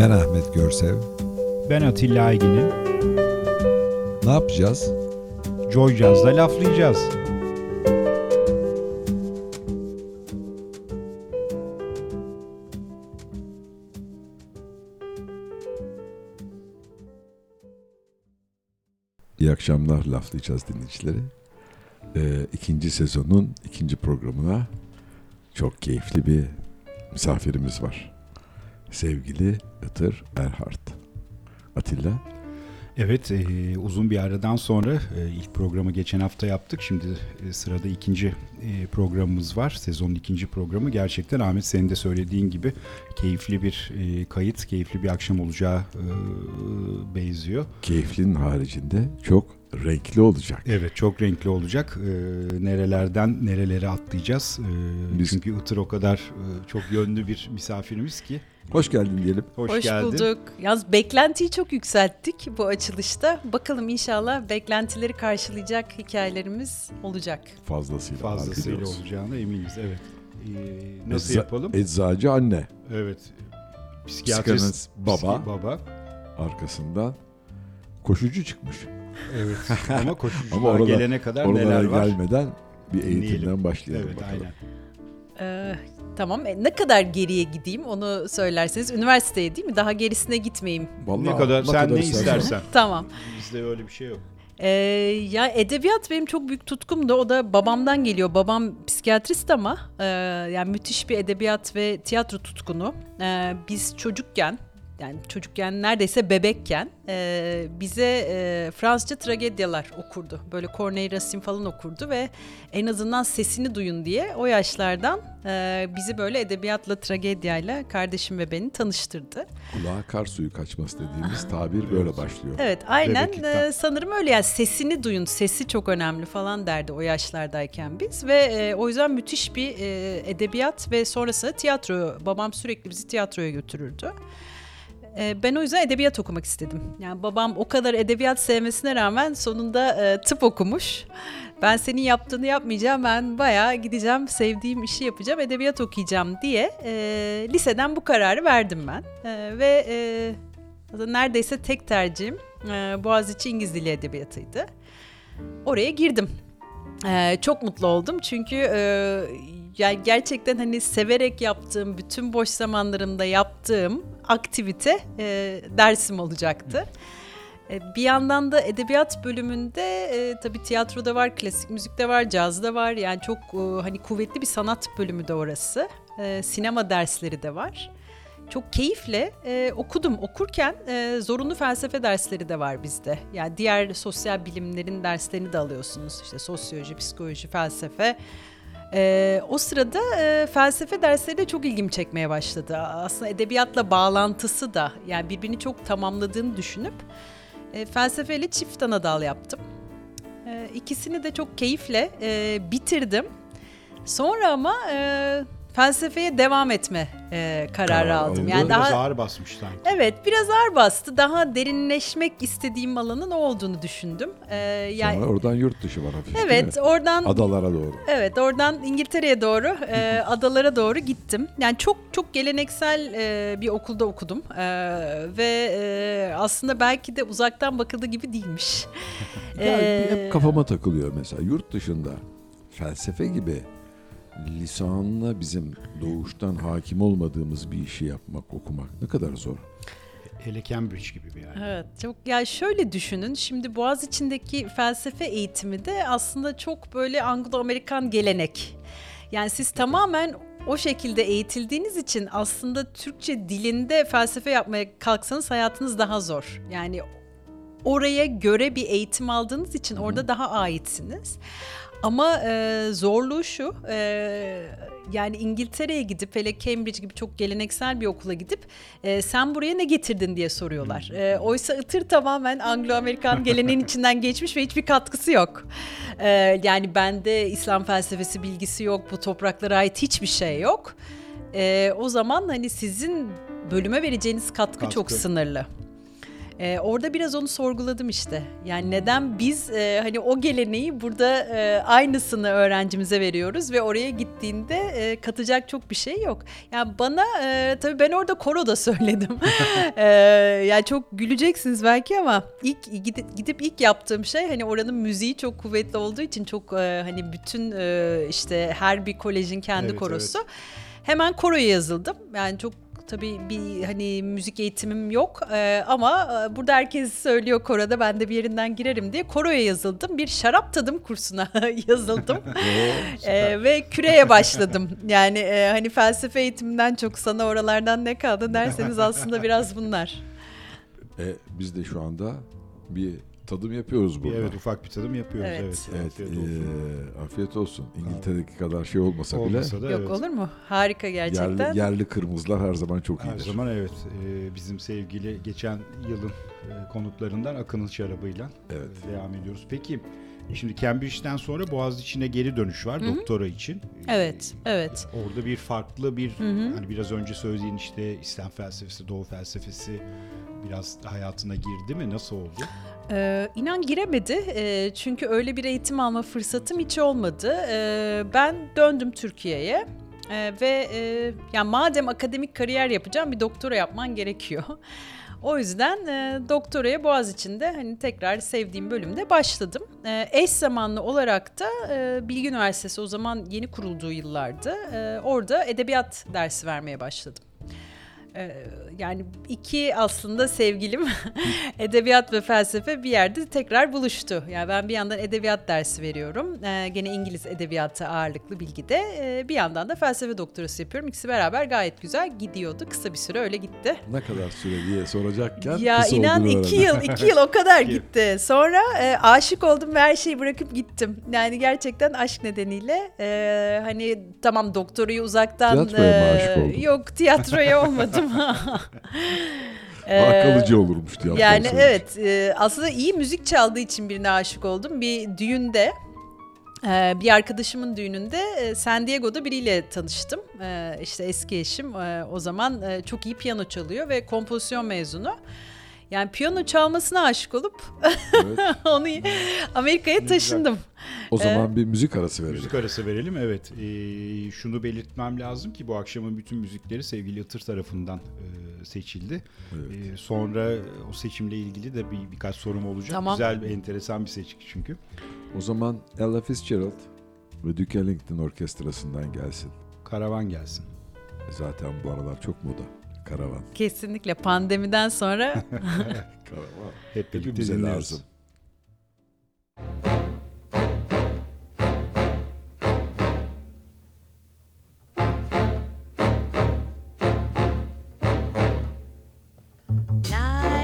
Ben Ahmet Görsev. Ben Atilla Aygin'im. Ne yapacağız? Joy Jazz'da laflayacağız. İyi akşamlar laflayacağız dinleyicileri. Ee, ikinci sezonun ikinci programına çok keyifli bir misafirimiz var. Sevgili Itır Erhard. Atilla. Evet e, uzun bir aradan sonra e, ilk programı geçen hafta yaptık. Şimdi e, sırada ikinci e, programımız var. Sezonun ikinci programı. Gerçekten Ahmet senin de söylediğin gibi keyifli bir e, kayıt, keyifli bir akşam olacağı e, benziyor. Keyiflinin haricinde çok renkli olacak. Evet çok renkli olacak. E, nerelerden nerelere atlayacağız. E, Biz... Çünkü Itır o kadar e, çok yönlü bir misafirimiz ki. Hoş geldin diyelim. Hoş, Hoş geldin. bulduk. Yalnız beklentiyi çok yükselttik bu açılışta. Bakalım inşallah beklentileri karşılayacak hikayelerimiz olacak. Fazlasıyla. Fazlasıyla olacağına eminiz evet. Ee, nasıl Ecza, yapalım? Eczacı anne. Evet. Psikiyatrist baba. baba. Arkasından koşucu çıkmış. Evet. Ama koşucular Ama orada, gelene kadar neler var? gelmeden bir eğitimden Dinleyelim. başlayalım evet, bakalım. Aynen. Ee, tamam. E, ne kadar geriye gideyim onu söylerseniz. Üniversiteye değil mi? Daha gerisine gitmeyeyim. Vallahi ne kadar sen kadar ne istersen. tamam. Bizde öyle bir şey yok. Ee, ya edebiyat benim çok büyük tutkumdu. O da babamdan geliyor. Babam psikiyatrist ama e, yani müthiş bir edebiyat ve tiyatro tutkunu. E, biz çocukken yani çocukken neredeyse bebekken e, bize e, Fransızca tragedyalar okurdu. Böyle Corneille Racine falan okurdu ve en azından sesini duyun diye o yaşlardan e, bizi böyle edebiyatla, tragedyayla kardeşim ve beni tanıştırdı. Kulağa kar suyu kaçması dediğimiz tabir böyle başlıyor. Evet aynen e, sanırım öyle yani sesini duyun, sesi çok önemli falan derdi o yaşlardayken biz ve e, o yüzden müthiş bir e, edebiyat ve sonrasında tiyatro, babam sürekli bizi tiyatroya götürürdü. Ee, ben o yüzden edebiyat okumak istedim. Yani babam o kadar edebiyat sevmesine rağmen sonunda e, tıp okumuş. Ben senin yaptığını yapmayacağım. Ben bayağı gideceğim, sevdiğim işi yapacağım, edebiyat okuyacağım diye e, liseden bu kararı verdim ben. E, ve e, neredeyse tek tercihim e, Boğaziçi İngiliz Dili Edebiyatı'ydı. Oraya girdim. E, çok mutlu oldum çünkü e, yani gerçekten hani severek yaptığım, bütün boş zamanlarımda yaptığım aktivite e, dersim olacaktı. E, bir yandan da edebiyat bölümünde e, tabii tiyatroda var, klasik müzikte var, cazda var. Yani çok e, hani kuvvetli bir sanat bölümü de orası. E, sinema dersleri de var. Çok keyifle e, okudum. Okurken e, zorunlu felsefe dersleri de var bizde. Yani diğer sosyal bilimlerin derslerini de alıyorsunuz. İşte sosyoloji, psikoloji, felsefe. E, o sırada e, felsefe dersleri de çok ilgimi çekmeye başladı. Aslında edebiyatla bağlantısı da yani birbirini çok tamamladığını düşünüp e, felsefeyle çift ana dal yaptım. E, ikisini de çok keyifle e, bitirdim. Sonra ama e, felsefeye devam etme e, kararı Karar aldım. Yani biraz daha ağır basmış sanki. Evet, biraz ağır bastı. Daha derinleşmek istediğim alanın o olduğunu düşündüm. Ee, yani Sonra oradan yurt dışı var hafif. Evet, oradan adalara doğru. Evet, oradan İngiltere'ye doğru, e, adalara doğru gittim. Yani çok çok geleneksel e, bir okulda okudum e, ve e, aslında belki de uzaktan bakıldığı gibi değilmiş. yani ee, hep kafama takılıyor mesela yurt dışında felsefe gibi lisanla bizim doğuştan hakim olmadığımız bir işi yapmak, okumak ne kadar zor. Hele Cambridge gibi bir yer. Evet, çok yani şöyle düşünün. Şimdi Boğaz içindeki felsefe eğitimi de aslında çok böyle Anglo-Amerikan gelenek. Yani siz tamamen o şekilde eğitildiğiniz için aslında Türkçe dilinde felsefe yapmaya kalksanız hayatınız daha zor. Yani oraya göre bir eğitim aldığınız için orada daha aitsiniz. Ama e, zorluğu şu, e, yani İngiltere'ye gidip hele Cambridge gibi çok geleneksel bir okula gidip e, sen buraya ne getirdin diye soruyorlar. Hmm. E, oysa Itır tamamen Anglo-Amerikan geleneğin içinden geçmiş ve hiçbir katkısı yok. E, yani bende İslam felsefesi bilgisi yok, bu topraklara ait hiçbir şey yok. E, o zaman hani sizin bölüme vereceğiniz katkı, katkı. çok sınırlı. Ee, orada biraz onu sorguladım işte. Yani neden biz e, hani o geleneği burada e, aynısını öğrencimize veriyoruz ve oraya gittiğinde e, katacak çok bir şey yok. Yani bana e, tabii ben orada koro da söyledim. e, yani çok güleceksiniz belki ama ilk gidip, gidip ilk yaptığım şey hani oranın müziği çok kuvvetli olduğu için çok e, hani bütün e, işte her bir kolejin kendi Evet, korosu. Hemen koroya yazıldım. Yani çok tabii bir hani müzik eğitimim yok Ee, ama burada herkes söylüyor koroda ben de bir yerinden girerim diye koroya yazıldım. Bir şarap tadım kursuna yazıldım. Ee, ve küreye başladım. Yani e, hani felsefe eğitiminden çok sana oralardan ne kaldı derseniz aslında biraz bunlar. E, biz de şu anda bir tadım yapıyoruz burada. Evet ufak bir tadım yapıyoruz. Evet. Evet. Evet, afiyet olsun. e, afiyet olsun. İngiltere'deki kadar şey olmasa, Olmasa da Yok evet. olur mu? Harika bile gerçekten. yerli, yerli kırmızılar her zaman çok Her iyidir. zaman evet. Ee, bizim sevgili geçen yılın e, konuklarından Akın'ın şarabıyla Evet. e, devam ediyoruz. Peki şimdi Cambridge'den sonra Boğaziçi'ne geri dönüş var doktora için. Evet, evet. Orada bir farklı bir hani biraz önce söylediğin işte İslam felsefesi, Doğu felsefesi biraz hayatına girdi mi? Nasıl oldu? Ee, inan giremedi Ee, çünkü öyle bir eğitim alma fırsatım hiç olmadı. Ee, ben döndüm Türkiye'ye Ee, ve e, yani madem akademik kariyer yapacağım bir doktora yapman gerekiyor. O yüzden e, doktoraya Boğaziçi'nde hani tekrar sevdiğim bölümde başladım. E, eş zamanlı olarak da e, Bilgi Üniversitesi o zaman yeni kurulduğu yıllardı. E, orada edebiyat dersi vermeye başladım. Ee, yani iki aslında sevgilim edebiyat ve felsefe bir yerde tekrar buluştu. Yani ben bir yandan edebiyat dersi veriyorum. Ee, gene İngiliz edebiyatı ağırlıklı bilgide. Ee, bir yandan da felsefe doktorası yapıyorum. İkisi beraber gayet güzel gidiyordu. Kısa bir süre öyle gitti. Ne kadar süre diye soracakken ya inan iki yıl, iki yıl o kadar gitti. Sonra e, aşık oldum ve her şeyi bırakıp gittim. Yani gerçekten aşk nedeniyle e, hani tamam doktorayı uzaktan... Tiyatroya mı e, aşık oldun? Yok tiyatroya olmadım. Daha Ee, kalıcı olurmuş diye. Yani aslında evet e, aslında iyi müzik çaldığı için birine aşık oldum. Bir düğünde e, bir arkadaşımın düğününde e, San Diego'da biriyle tanıştım. E, işte eski eşim e, o zaman e, çok iyi piyano çalıyor ve kompozisyon mezunu. Yani piyano çalmasına aşık olup Evet. onu Amerika'ya taşındım. O zaman bir müzik arası verelim. Müzik arası verelim. Evet. Ee, şunu belirtmem lazım ki bu akşamın bütün müzikleri sevgili Itır tarafından e, seçildi. Evet. Ee, sonra o seçimle ilgili de bir birkaç sorum olacak. Tamam. Güzel, enteresan bir seçki çünkü. O zaman Ella Fitzgerald ve Duke Ellington orkestrasından gelsin. Karavan gelsin. E Zaten bu aralar çok moda. Karavan. Kesinlikle pandemiden sonra Karavan. Hep birlikte Hepimize dinliyoruz. lazım.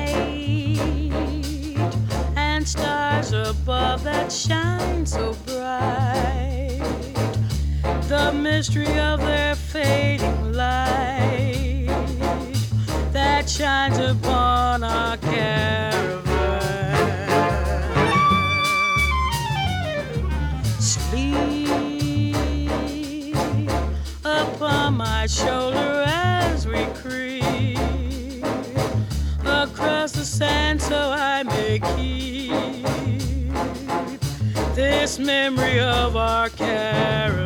night and stars above that shine so bright. The mystery memory of our caravan.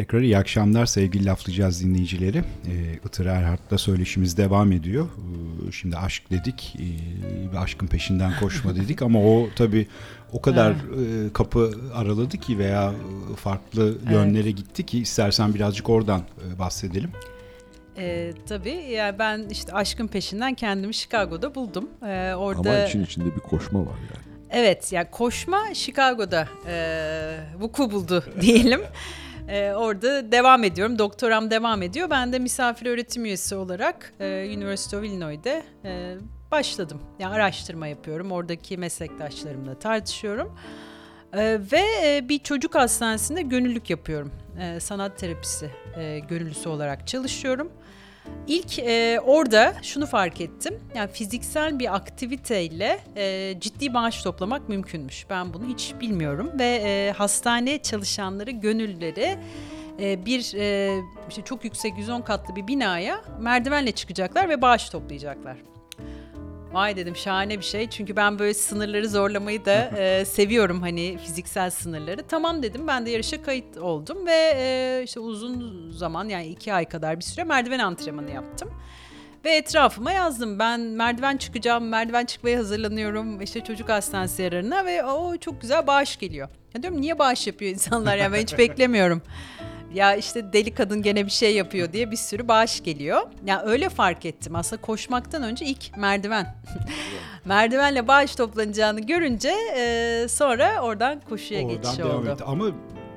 Tekrar iyi akşamlar sevgili laflayacağız dinleyicileri. Ee, Itır Erhard'la söyleşimiz devam ediyor. Ee, şimdi aşk dedik, bir aşkın peşinden koşma dedik ama o tabii o kadar ee, kapı araladı ki veya ee, farklı yönlere gitti ki istersen birazcık oradan ee, bahsedelim. Ee, tabii yani ben işte aşkın peşinden kendimi Chicago'da buldum. Ee, orada Ama için içinde bir koşma var yani. Evet yani koşma Chicago'da e, vuku buldu diyelim. E, orada devam ediyorum. Doktoram devam ediyor. Ben de misafir öğretim üyesi olarak e, University of Illinois'de e, başladım. Yani araştırma yapıyorum. Oradaki meslektaşlarımla tartışıyorum. E, ve e, bir çocuk hastanesinde gönüllülük yapıyorum. E, sanat terapisi e, gönüllüsü olarak çalışıyorum. İlk e, orada şunu fark ettim. Yani fiziksel bir aktiviteyle e, ciddi bağış toplamak mümkünmüş. Ben bunu hiç bilmiyorum ve e, hastane çalışanları, gönüllüleri e, bir e, işte çok yüksek 110 katlı bir binaya merdivenle çıkacaklar ve bağış toplayacaklar. Vay dedim şahane bir şey çünkü ben böyle sınırları zorlamayı da e, seviyorum hani fiziksel sınırları. Tamam dedim ben de yarışa kayıt oldum ve e, işte uzun zaman yani iki ay kadar bir süre merdiven antrenmanı yaptım. Ve etrafıma yazdım ben merdiven çıkacağım, merdiven çıkmaya hazırlanıyorum işte çocuk hastanesi yararına ve o çok güzel bağış geliyor. Ya diyorum niye bağış yapıyor insanlar ya ben hiç beklemiyorum. Ya işte deli kadın gene bir şey yapıyor diye bir sürü bağış geliyor. Ya öyle fark ettim. Aslında koşmaktan önce ilk merdiven. Merdivenle bağış toplanacağını görünce e, sonra oradan koşuya geçiş devam oldu. etti. Ama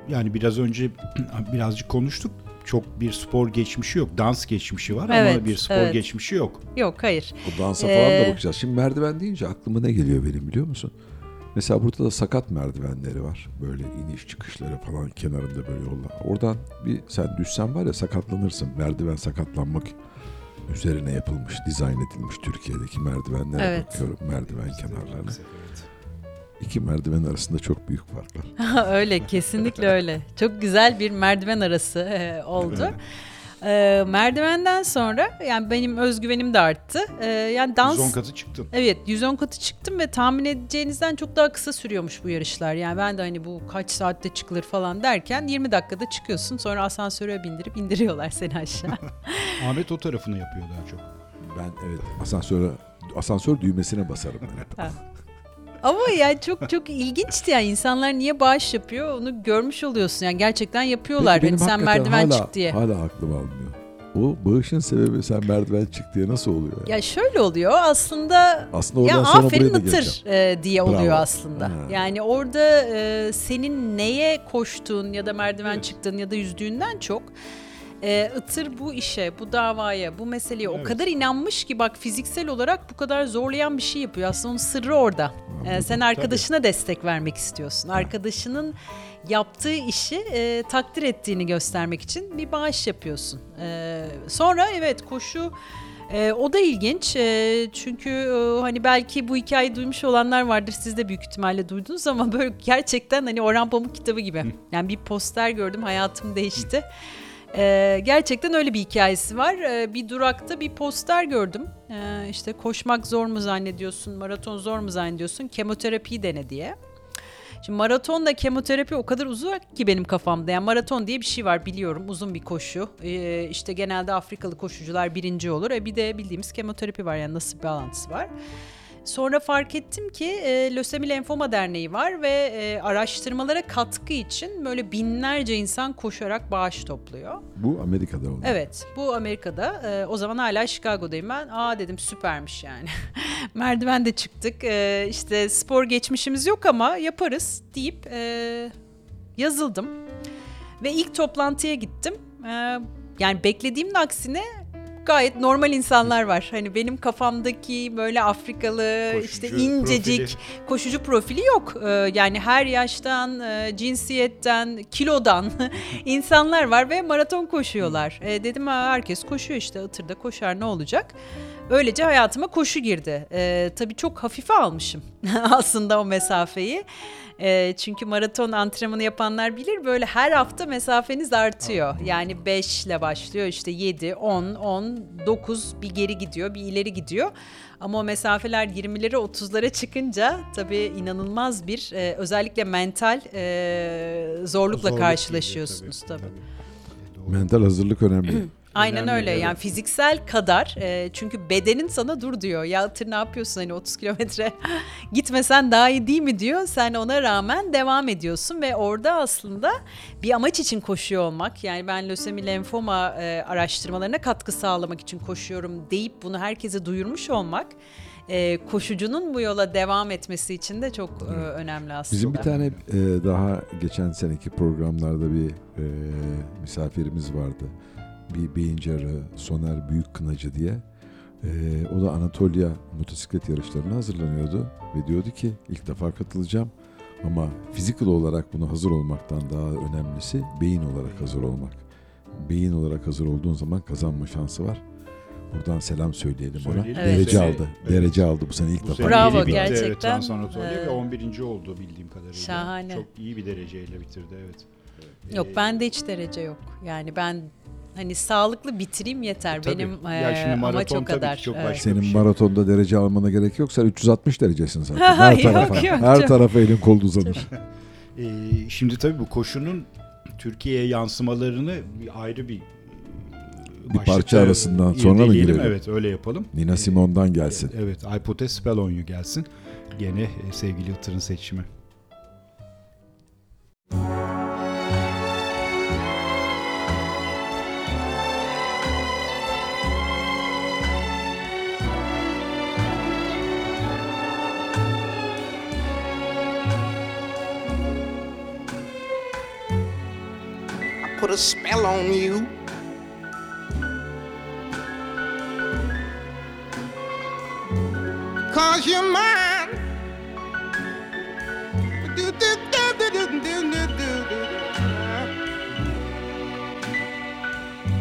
yani biraz önce birazcık konuştuk. Çok bir spor geçmişi yok. Dans geçmişi var ama Evet, bir spor evet. geçmişi yok. Yok hayır. O dansa falan da Ee, bakacağız. Şimdi merdiven deyince aklıma ne geliyor benim biliyor musun? Mesela burada da sakat merdivenleri var. Böyle iniş çıkışları falan kenarında böyle yollar. Oradan bir sen düşsen var ya sakatlanırsın. Merdiven sakatlanmak üzerine yapılmış, dizayn edilmiş Türkiye'deki merdivenlere Evet. bakıyorum. Merdiven kenarlarına. İki merdiven arasında çok büyük fark var. öyle kesinlikle öyle. Çok güzel bir merdiven arası e, oldu. E, merdivenden sonra yani benim özgüvenim de arttı. E, yani dans 110 katı çıktın. Evet 110 katı çıktım ve tahmin edeceğinizden çok daha kısa sürüyormuş bu yarışlar. Yani ben de hani bu kaç saatte çıkılır falan derken 20 dakikada çıkıyorsun. Sonra asansöre bindirip indiriyorlar seni aşağı. Ahmet o tarafını yapıyor daha çok. Ben evet asansöre asansör düğmesine basarım ben hep. Ama yani çok çok ilginçti yani insanlar niye bağış yapıyor onu görmüş oluyorsun. Yani gerçekten yapıyorlar. Peki Hani sen merdiven hala, çık diye. Hala aklım almıyor. O bağışın sebebi sen merdiven çık diye nasıl oluyor? Yani? Ya şöyle oluyor aslında Aslında oradan ya sonra aferin geleceğim. e, diye oluyor Bravo. aslında. Ha. Yani orada e, senin neye koştuğun ya da merdiven çıktığın ya da yüzdüğünden çok e, Itır bu işe, bu davaya, bu meseleye o kadar inanmış ki bak fiziksel olarak bu kadar zorlayan bir şey yapıyor. Aslında onun sırrı orada. E, sen arkadaşına destek vermek istiyorsun. Arkadaşının yaptığı işi e, takdir ettiğini göstermek için bir bağış yapıyorsun. E, sonra evet koşu e, o da ilginç E, çünkü e, hani belki bu hikayeyi duymuş olanlar vardır siz de büyük ihtimalle duydunuz ama böyle gerçekten hani Orhan Pamuk kitabı gibi. Yani bir poster gördüm hayatım değişti. E, gerçekten öyle bir hikayesi var. E, bir durakta bir poster gördüm. E, işte koşmak zor mu zannediyorsun, maraton zor mu zannediyorsun, kemoterapi dene diye. Şimdi maratonla kemoterapi o kadar uzak ki benim kafamda. Yani maraton diye bir şey var biliyorum. Uzun bir koşu. Ee, işte genelde Afrikalı koşucular birinci olur. E bir de bildiğimiz kemoterapi var yani nasıl bir bağlantısı var. Sonra fark ettim ki e, Lösemi Lenfoma Derneği var ve e, araştırmalara katkı için böyle binlerce insan koşarak bağış topluyor. Bu Amerika'da oldu. Evet bu Amerika'da e, o zaman hala Chicago'dayım ben. Aa dedim süpermiş yani. Merdiven de çıktık e, işte spor geçmişimiz yok ama yaparız deyip e, yazıldım. Ve ilk toplantıya gittim. E, yani beklediğimin aksine gayet normal insanlar var. Hani benim kafamdaki böyle Afrikalı Koşucu işte incecik profili. koşucu profili yok. Ee, yani her yaştan, e, cinsiyetten, kilodan insanlar var ve maraton koşuyorlar. E, dedim ha, herkes koşuyor işte Itır'da koşar ne olacak? Öylece hayatıma koşu girdi. E, tabii çok hafife almışım aslında o mesafeyi. E, çünkü maraton antrenmanı yapanlar bilir böyle her hafta mesafeniz artıyor. Yani 5 ile başlıyor işte 7, 10, 10, 9 bir geri gidiyor bir ileri gidiyor. Ama o mesafeler 20'lere 30'lara çıkınca tabii inanılmaz bir e, özellikle mental e, zorlukla Zorluk karşılaşıyorsunuz tabii. Doğru. Mental hazırlık önemli. Aynen öyle evet. yani fiziksel kadar e, çünkü bedenin sana dur diyor. Ya tır ne yapıyorsun hani 30 kilometre gitmesen daha iyi değil mi diyor. Sen ona rağmen devam ediyorsun ve orada aslında bir amaç için koşuyor olmak. Yani ben lösemi lenfoma e, araştırmalarına katkı sağlamak için koşuyorum deyip bunu herkese duyurmuş olmak e, koşucunun bu yola devam etmesi için de çok e, önemli aslında. Bizim bir tane e, daha geçen seneki programlarda bir e, misafirimiz vardı. Bir beyin cerrahı Soner Büyük Kınacı diye. E, o da Anatolia motosiklet yarışlarına hazırlanıyordu ve diyordu ki ilk defa katılacağım ama physical olarak buna hazır olmaktan daha önemlisi beyin olarak hazır olmak. Beyin olarak hazır olduğun zaman kazanma şansı var. Buradan selam söyleyelim ona. Söyleyelim. Evet. Derece aldı. evet. Derece aldı bu sene ilk Bu defa. sene Bravo, gerçekten. Evet, Transanatolia Ee, ve 11. oldu bildiğim kadarıyla. Şahane. Çok iyi bir dereceyle bitirdi evet. Yok Ee, bende hiç derece yok. Yani ben hani sağlıklı bitireyim yeter. Tabii. Benim Ya şimdi amaç maraton o tabii ki kadar. çok Evet. Senin şey. maratonda derece almana gerek yok. Sen 360 derecesin zaten. Her Yok, tarafa, yok, her çok- tarafa elin kol uzanır. Ee, şimdi tabii bu koşunun Türkiye'ye yansımalarını bir ayrı bir Bir parça arasından sonra mı girelim? Evet öyle yapalım. Nina Simone'dan gelsin. Evet Hypotes Spelonio gelsin. Gene e, sevgili Itır'ın seçimi. I put a spell on you. Cause you're mine.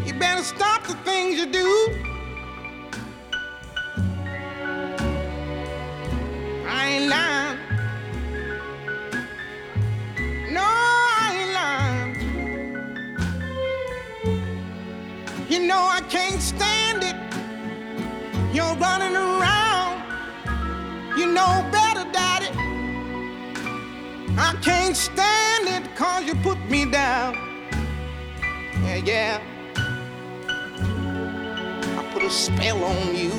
You better stop the things you do. I ain't lying. Know I can't stand it. You're running around. You know better, Daddy. I can't stand it cause you put me down. Yeah, yeah. I put a spell on you.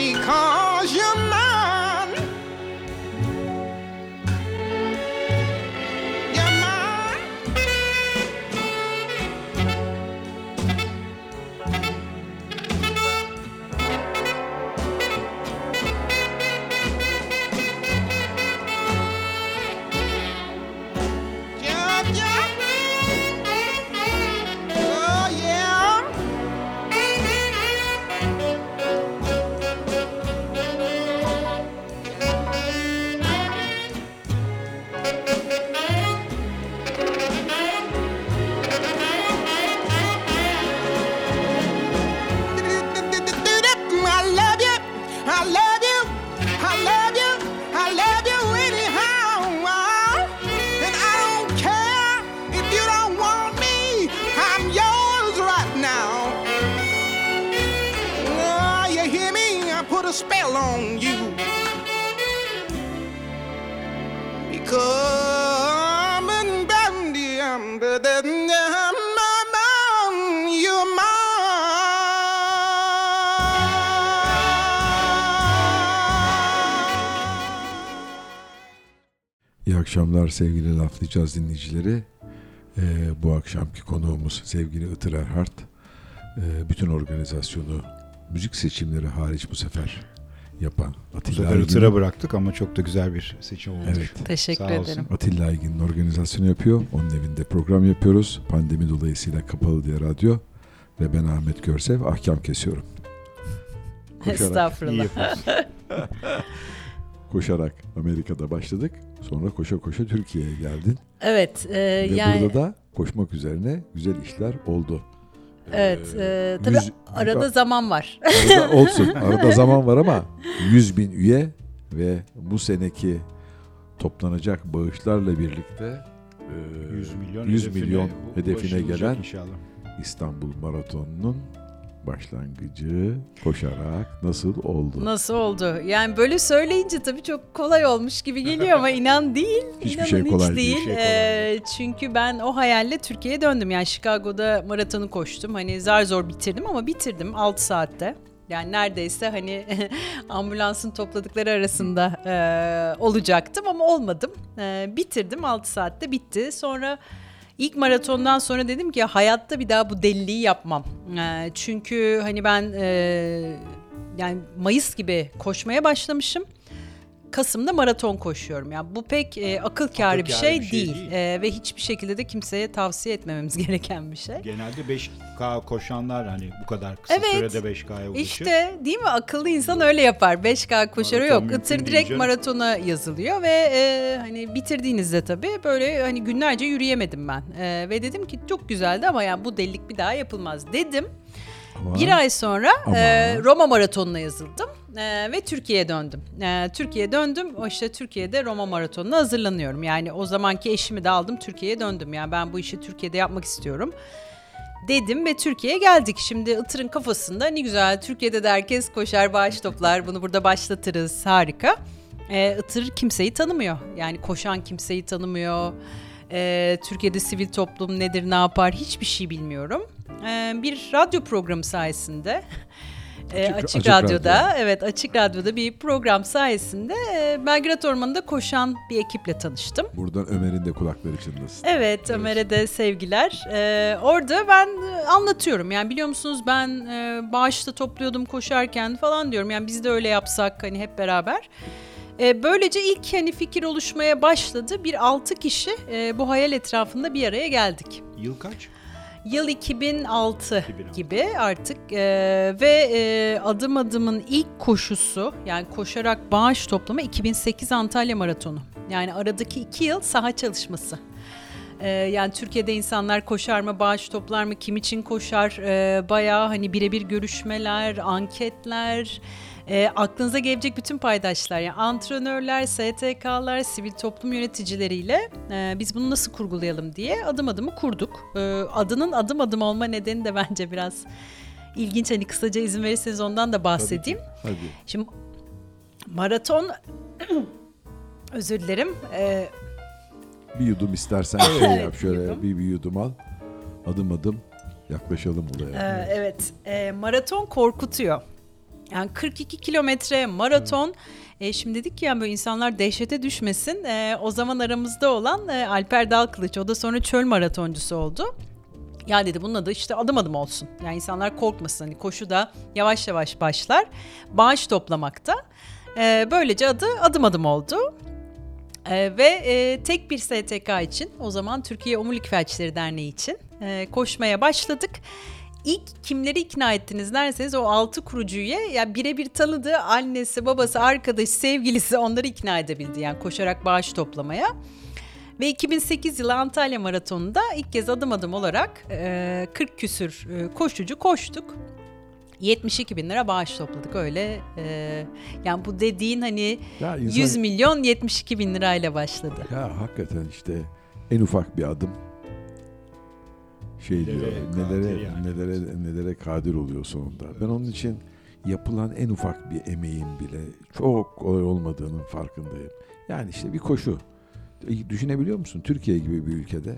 Because you're mine. Akşamlar sevgili laflayacağız dinleyicileri. Ee, bu akşamki konuğumuz sevgili Itır Erhard. Ee, bütün organizasyonu müzik seçimleri hariç bu sefer yapan Bu Atilla sefer Aygün. Itır'a bıraktık ama çok da güzel bir seçim oldu. Evet. Teşekkür Sağ olsun. ederim. Atilla Aygin'in organizasyonu yapıyor. Onun evinde program yapıyoruz. Pandemi dolayısıyla kapalı diye radyo. Ve ben Ahmet Görsev ahkam kesiyorum. Koşarak, Estağfurullah. koşarak Amerika'da başladık. Sonra koşa koşa Türkiye'ye geldin. Evet, e, Ve yani burada da koşmak üzerine güzel işler oldu. evet, Ee, e, tabii yüz- arada zaman var. Arada olsun. Arada zaman var ama 100 bin üye ve bu seneki toplanacak bağışlarla birlikte e, 100 milyon 100 hedefine, milyon hedefine gelen inşallah. İstanbul Maratonu'nun başlangıcı koşarak nasıl oldu? Nasıl oldu? Yani böyle söyleyince tabii çok kolay olmuş gibi geliyor ama inan değil. Hiçbir İnanın şey hiç kolay değil. değil. Şey kolay Ee, çünkü ben o hayalle Türkiye'ye döndüm. Yani Chicago'da maratonu koştum. Hani zar zor bitirdim ama bitirdim 6 saatte. Yani neredeyse hani ambulansın topladıkları arasında e, olacaktım ama olmadım. E, bitirdim 6 saatte bitti. Sonra ilk maratondan sonra dedim ki hayatta bir daha bu deliliği yapmam. E, çünkü hani ben e, yani Mayıs gibi koşmaya başlamışım. Kasım'da maraton koşuyorum. Yani bu pek e, akıl kârı bir şey, bir şey değil. değil. E, ve hiçbir şekilde de kimseye tavsiye etmememiz gereken bir şey. Genelde 5K koşanlar hani bu kadar kısa Evet. sürede 5K'ya ulaşır. İşte değil mi akıllı insan öyle yapar. 5K koşarı Maraton yok. Itır direkt canım. maratona yazılıyor ve e, hani bitirdiğinizde tabii böyle hani günlerce yürüyemedim ben. E, ve dedim ki çok güzeldi ama yani bu delilik bir daha yapılmaz dedim. Ama Bir ay sonra Ama- e, Roma Maratonu'na yazıldım e, ve Türkiye'ye döndüm. E, Türkiye'ye döndüm. O işte Türkiye'de Roma Maratonu'na hazırlanıyorum. Yani o zamanki eşimi de aldım Türkiye'ye döndüm. Yani ben bu işi Türkiye'de yapmak istiyorum. Dedim ve Türkiye'ye geldik. Şimdi Itır'ın kafasında ne güzel Türkiye'de de herkes koşar bağış toplar. Bunu burada başlatırız. Harika. E, Itır kimseyi tanımıyor. Yani koşan kimseyi tanımıyor. Türkiye'de sivil toplum nedir ne yapar hiçbir şey bilmiyorum. Bir radyo programı sayesinde Açık- açık, Açık Radyo'da Radyo. evet Açık Radyo'da bir program sayesinde e, Belgrad Ormanı'nda koşan bir ekiple tanıştım. buradan Ömer'in de kulakları çınlasın. Evet Ömer'e de sevgiler. Ee, orada ben e, anlatıyorum yani biliyor musunuz ben e, bağışta topluyordum koşarken falan diyorum. Yani biz de öyle yapsak hani hep beraber. E, böylece ilk hani fikir oluşmaya başladı. Bir altı kişi e, bu hayal etrafında bir araya geldik. Yıl kaç? Yıl 2006 2006. gibi artık e, ve e, adım adımın ilk koşusu yani koşarak bağış toplama 2008 Antalya Maratonu. Yani aradaki iki yıl saha çalışması. E, yani Türkiye'de insanlar koşar mı, bağış toplar mı, kim için koşar, e, bayağı hani birebir görüşmeler, anketler, e, aklınıza gelecek bütün paydaşlar, yani antrenörler, STK'lar, sivil toplum yöneticileriyle e, biz bunu nasıl kurgulayalım diye adım adımı kurduk. E, adının adım adım olma nedeni de bence biraz ilginç. Hani kısaca izin verirseniz ondan da bahsedeyim. Hadi. Şimdi maraton özür dilerim. E, Bir yudum istersen Evet, yap şöyle yudum. bir, bir yudum al. Adım adım yaklaşalım olaya. Ee, evet, e, maraton korkutuyor. Yani 42 kilometre maraton. E, şimdi dedik ki yani böyle insanlar dehşete düşmesin. E, o zaman aramızda olan e, Alper Dalkılıç, o da sonra çöl maratoncusu oldu. Ya dedi bunun adı işte adım adım olsun. Yani insanlar korkmasın. Hani koşu da yavaş yavaş başlar. Bağış toplamakta. E, böylece adı adım adım oldu. Ee, ve e, tek bir STK için o zaman Türkiye Omurilik Felçleri Derneği için e, koşmaya başladık. İlk kimleri ikna ettiniz derseniz o altı kurucu üye ya birebir tanıdığı annesi, babası, arkadaş, sevgilisi onları ikna edebildi. Yani koşarak bağış toplamaya. Ve 2008 yılı Antalya Maratonu'nda ilk kez adım adım olarak e, 40 küsür e, koşucu koştuk. 72 bin lira bağış topladık öyle. e, yani bu dediğin hani Ya insan- 100 milyon 72 bin lirayla başladı. Ya hakikaten işte en ufak bir adım şey Nelere diyor nelere yani. nelere nelere kadir oluyor sonunda. Ben onun için yapılan en ufak bir emeğin bile çok kolay olmadığının farkındayım. Yani işte bir koşu. E, Düşünebiliyor musun? Türkiye gibi bir ülkede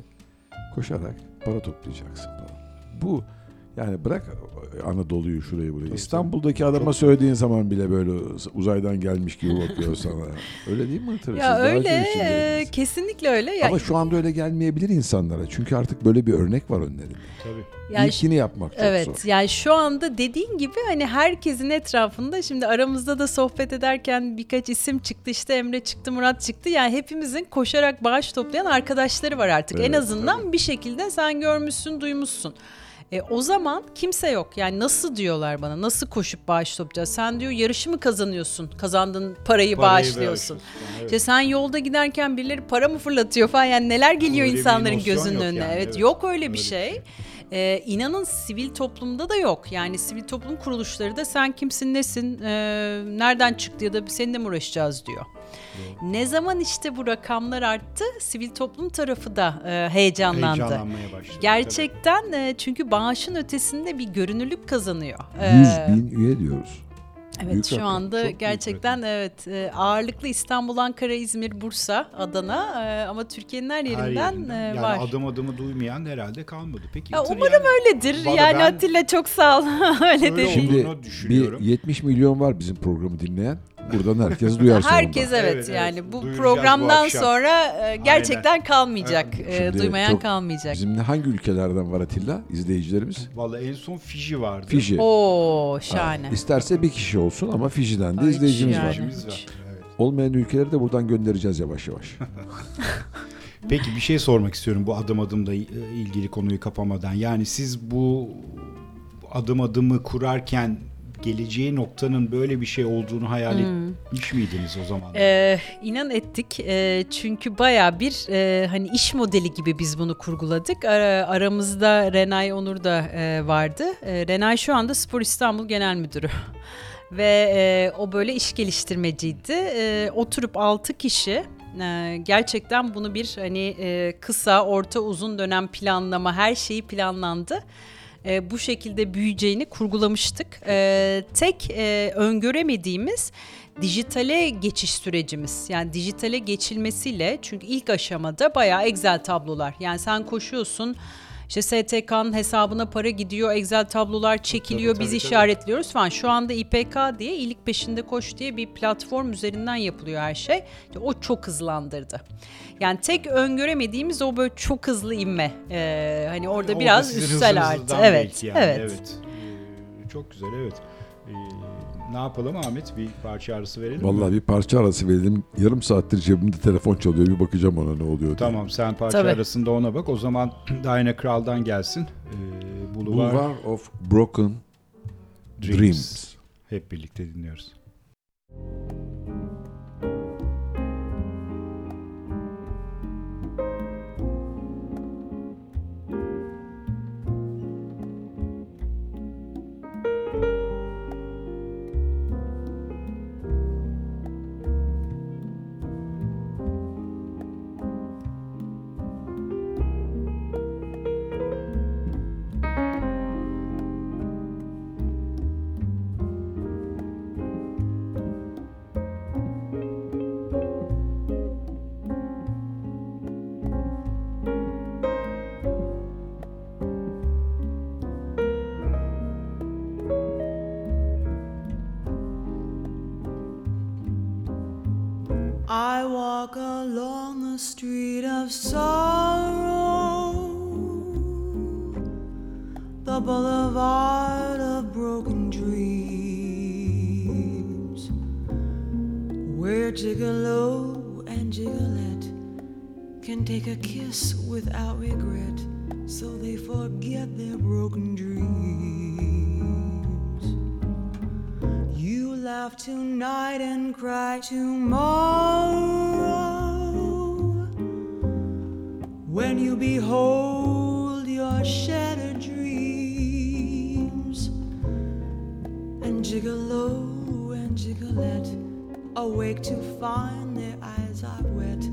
koşarak para toplayacaksın falan. Bu yani bırak Anadolu'yu şurayı burayı. Tabii, İstanbul'daki adama söylediğin zaman bile böyle uzaydan gelmiş gibi bakıyor sana. Öyle değil mi Hıtır? Siz Ya daha öyle, e, kesinlikle öyle. Ya, Ama şu anda öyle gelmeyebilir insanlara. Çünkü artık böyle bir örnek var önlerinde. Tabii. yani İlkini yapmak çok Evet zor. yani şu anda dediğin gibi hani herkesin etrafında şimdi aramızda da sohbet ederken birkaç isim çıktı işte Emre çıktı Murat çıktı yani hepimizin koşarak bağış toplayan arkadaşları var artık en Evet, azından bir şekilde sen görmüşsün duymuşsun. E, o zaman kimse yok. Yani nasıl diyorlar bana? Nasıl koşup bağış toplayacağız? Sen diyor yarışı mı kazanıyorsun? Kazandığın parayı, bağışlıyorsun. bağışlıyorsun, evet. İşte sen yolda giderken birileri para mı fırlatıyor falan yani neler geliyor Öyle bir insanların gözünün önüne. yani, evet, evet. yok öyle bir Öyle bir şey. şey. Ee, inanın sivil toplumda da yok. Yani sivil toplum kuruluşları da sen kimsin nesin, e, nereden çıktı ya da seninle mi uğraşacağız diyor. Ne zaman işte bu rakamlar arttı, sivil toplum tarafı da e, heyecanlandı. Heyecanlanmaya başladı. Gerçekten e, çünkü bağışın ötesinde bir görünürlük kazanıyor. 100 Ee, bin üye diyoruz. Evet Büyük şu rakam, anda gerçekten evet e, ağırlıklı İstanbul, Ankara, İzmir, Bursa, Adana e, ama Türkiye'nin her Her yerinden, yerinden. e, yani var. adım adımı duymayan herhalde kalmadı. Peki Ya, umarım yani, öyledir. Yani ben- Atilla çok sağ ol. Öyle Öyle değil. Şimdi bir 70 milyon var bizim programı dinleyen. Buradan herkes duyar sonunda. Herkes evet, Evet, yani bu bu programdan akşam. sonra e, gerçekten kalmayacak. Evet. E, Şimdi duymayan çok- kalmayacak. Bizim hangi ülkelerden var Atilla izleyicilerimiz? Vallahi en son Fiji vardı. Fiji. Oo şahane. Ha, İsterse bir kişi olsun ama Fiji'den de Ay, izleyicimiz yani. var. Fijimiz var. Evet. Olmayan ülkeleri de buradan göndereceğiz yavaş yavaş. Peki bir şey sormak istiyorum bu adım adımla e, ilgili konuyu kapamadan. Yani siz bu adım adımı kurarken geleceği noktanın böyle bir şey olduğunu hayal etmiş miydiniz o zaman? Ee, inan ettik Ee, çünkü baya bir e, hani iş modeli gibi biz bunu kurguladık. Ara- aramızda Renay Onur da e, vardı. E, Renay şu anda Spor İstanbul Genel Müdürü. Ve e, o böyle iş geliştirmeciydi. E, oturup 6 kişi e, gerçekten bunu bir hani e, kısa, orta, uzun dönem planlama her şeyi planlandı. E, bu şekilde büyüyeceğini kurgulamıştık. E, tek e, öngöremediğimiz dijitale geçiş sürecimiz. Yani dijitale geçilmesiyle çünkü ilk aşamada bayağı Excel tablolar. Yani sen koşuyorsun işte STK'nın hesabına para gidiyor, Excel tablolar çekiliyor, Tabii, biz tabii, tabii. işaretliyoruz falan. Şu anda İPK diye iyilik peşinde koş diye bir platform üzerinden yapılıyor her şey. İşte o çok hızlandırdı. Yani tek öngöremediğimiz o böyle çok hızlı inme. Ee, hani orada O biraz hızınızdan artı. Evet, yani, evet. evet. Ee, çok güzel evet. Ne yapalım Ahmet? Bir parça arası verelim mi? Vallahi bir parça arası verelim. Yarım saattir cebimde telefon çalıyor. Bir bakacağım ona ne oluyor diye. Tamam sen parça Tabii. arasında ona bak. O zaman Diana Kral'dan gelsin. Ee, Boulevard, Boulevard of Broken Dreams. Dreams. Hep birlikte dinliyoruz. I of sorrow, the boulevard of broken dreams, where Gigolo and Gigolette can take a kiss without regret, so they forget their broken dreams. You laugh tonight and cry tomorrow when you behold your shattered dreams. And Gigolo and Gigolette awake to find their eyes are wet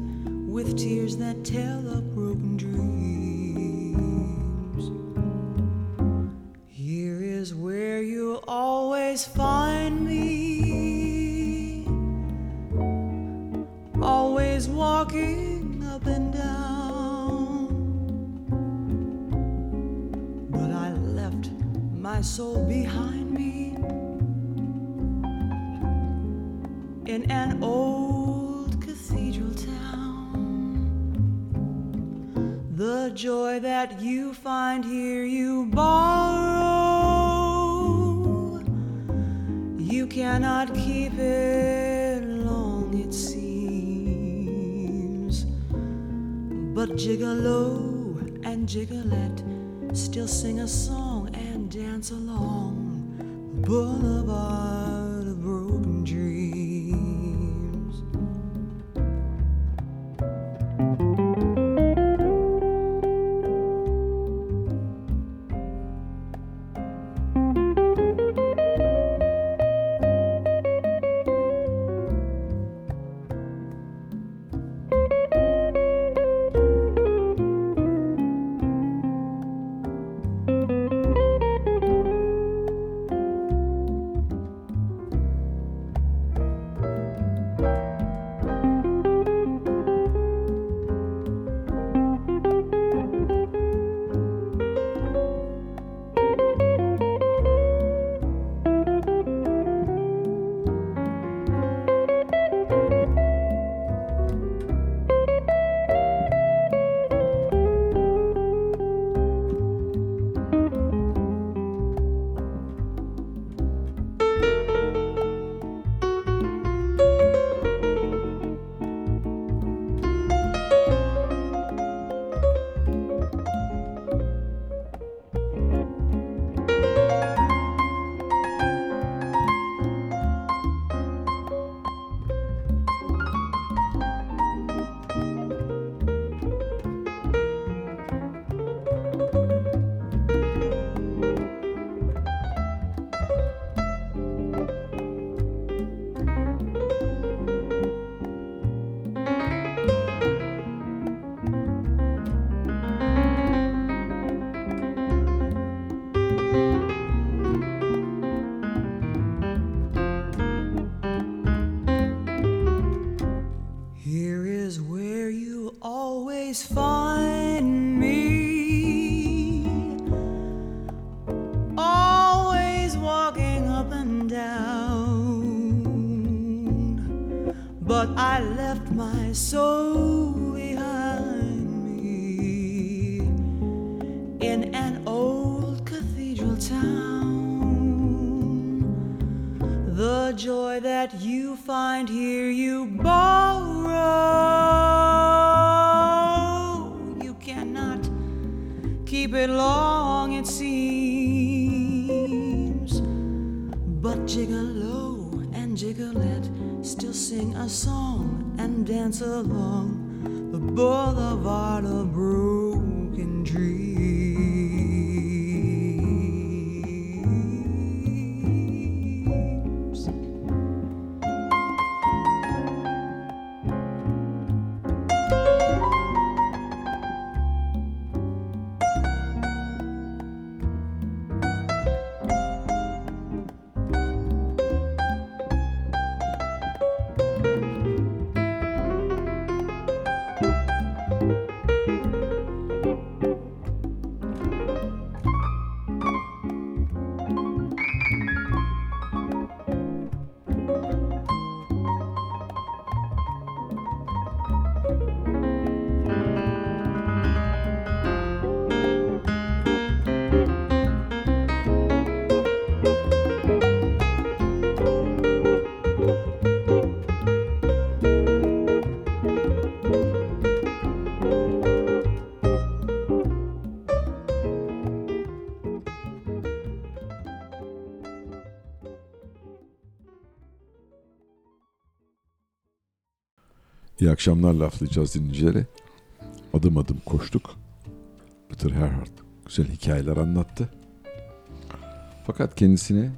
with tears that tell of broken dreams. Here is where you'll always find me. Soul behind me in an old cathedral town. The joy that you find here, you borrow. You cannot keep it long, it seems. But Gigolo and Gigolette still sing a song dance along the boulevard of broken dreams. İyi akşamlar laflayacağız dinleyicilere. Adım adım koştuk. Peter Herhard güzel hikayeler anlattı. Fakat kendisine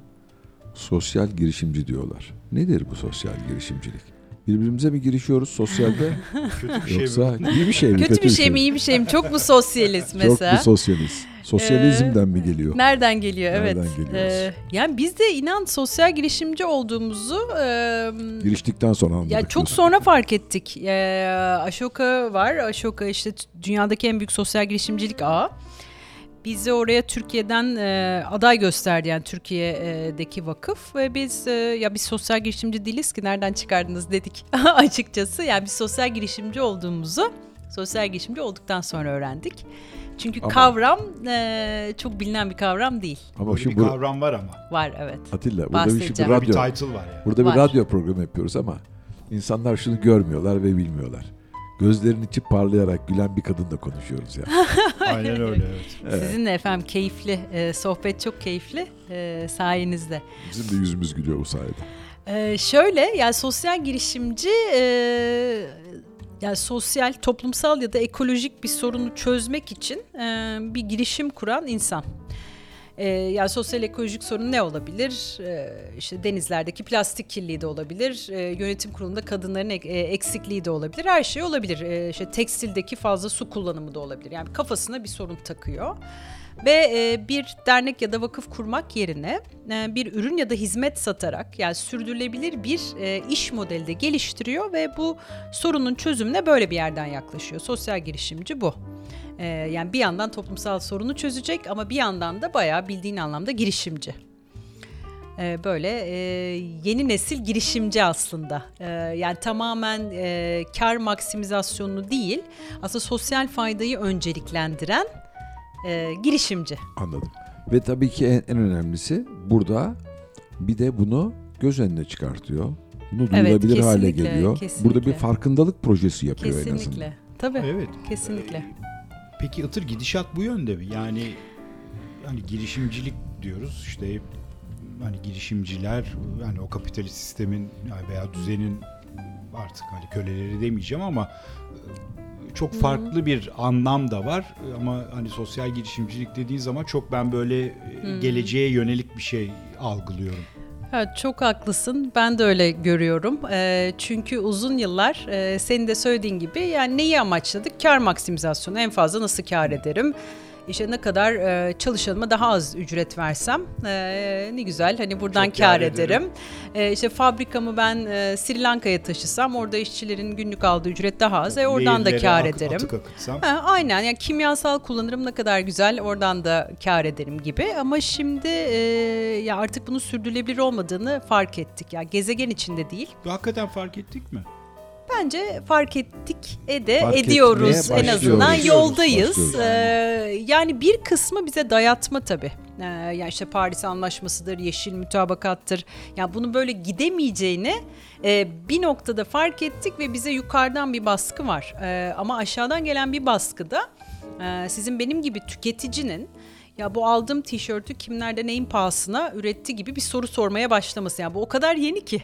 sosyal girişimci diyorlar. Nedir bu sosyal girişimcilik? Birbirimize mi girişiyoruz sosyalde? Kötü bir şey Yoksa mi? iyi bir şey mi? Kötü bir şey mi iyi bir şey mi? Çok mu sosyaliz Çok mesela? mu sosyaliz? Sosyalizmden mi geliyor? Nereden geliyor? Nereden evet. geliyoruz? Ee, yani biz de inan sosyal girişimci olduğumuzu e, Giriştikten sonra anladık. ya çok diyorsun. sonra fark ettik. Ee, Ashoka var. Ashoka işte dünyadaki en büyük sosyal girişimcilik ağı. Bizi oraya Türkiye'den e, aday gösterdi yani Türkiye'deki vakıf ve biz e, ya biz sosyal girişimci değiliz ki nereden çıkardınız dedik açıkçası. Yani biz sosyal girişimci olduğumuzu sosyal girişimci olduktan sonra öğrendik. Çünkü Ama- kavram e, çok bilinen bir kavram değil. Ama şimdi bir bu, kavram var ama. Var evet. Atilla burada bir, şimdi Bahsedeceğim. Böyle bir radyo, title var yani. burada bir Var. radyo programı yapıyoruz ama insanlar şunu görmüyorlar ve bilmiyorlar. Gözlerinin içi parlayarak gülen bir kadınla konuşuyoruz ya. Aynen öyle evet. Sizinle efendim keyifli, e, sohbet çok keyifli e, sayenizde. Bizim de yüzümüz gülüyor bu sayede. Ee, şöyle yani sosyal girişimci e, yani sosyal, toplumsal ya da ekolojik bir sorunu çözmek için e, bir girişim kuran insan. E, yani sosyal ekolojik sorun ne olabilir? E, işte denizlerdeki plastik kirliliği de olabilir. E, yönetim kurulunda kadınların e, eksikliği de olabilir. Her şey olabilir. E, işte tekstildeki fazla su kullanımı da olabilir. Yani kafasına bir sorun takıyor. Ve e, bir dernek ya da vakıf kurmak yerine e, bir ürün ya da hizmet satarak yani sürdürülebilir bir e, iş modeli de geliştiriyor ve bu sorunun çözümüne böyle bir yerden yaklaşıyor. Sosyal girişimci bu. Yani bir yandan toplumsal sorunu çözecek ama bir yandan da bayağı bildiğin anlamda girişimci. Böyle yeni nesil girişimci aslında. Yani tamamen kar maksimizasyonunu değil, aslında sosyal faydayı önceliklendiren e, girişimci. Anladım. Ve tabii ki en, en önemlisi burada bir de bunu göz önüne çıkartıyor. Bunu Evet, duyulabilir hale kesinlikle, geliyor. kesinlikle. Burada bir farkındalık projesi yapıyor en azından. Kesinlikle. Tabii. Evet. Kesinlikle. Peki Itır gidişat bu yönde mi? Yani hani girişimcilik diyoruz işte hani girişimciler hani o kapitalist sistemin veya düzenin artık hani köleleri demeyeceğim ama çok farklı bir anlam da var ama hani sosyal girişimcilik dediğin zaman çok ben böyle e, geleceğe yönelik bir şey algılıyorum. Evet, çok haklısın. Ben de öyle görüyorum. Ee, çünkü uzun yıllar e, senin de söylediğin gibi yani neyi amaçladık? Kar maksimizasyonu. En fazla nasıl kar ederim? İşte ne kadar e, çalışanıma daha az ücret versem e, ne güzel hani buradan Çok kar kâr ederim. ederim. E, işte fabrikamı ben e, Sri Lanka'ya taşısam orada işçilerin günlük aldığı ücret daha az. E, oradan da Nehirlere kar ak- ederim. Atık akıtsam. Ha, aynen yani kimyasal kullanırım ne kadar güzel oradan da kar ederim gibi ama şimdi e, ya artık bunun sürdürülebilir olmadığını fark ettik. Ya gezegen içinde değil. Hakikaten fark ettik mi? Bence fark ettik e de Fark ediyoruz en azından yoldayız. Başlıyoruz. Ee, yani bir kısmı bize dayatma tabii. Ee, yani işte Paris Anlaşması'dır, yeşil mütabakattır. Yani bunun böyle gidemeyeceğini e, bir noktada fark ettik ve bize yukarıdan bir baskı var. Ee, ama aşağıdan gelen bir baskıda e, sizin benim gibi tüketicinin ya bu aldığım tişörtü kimlerde neyin pahasına üretti gibi bir soru sormaya başlaması. Yani bu o kadar yeni ki.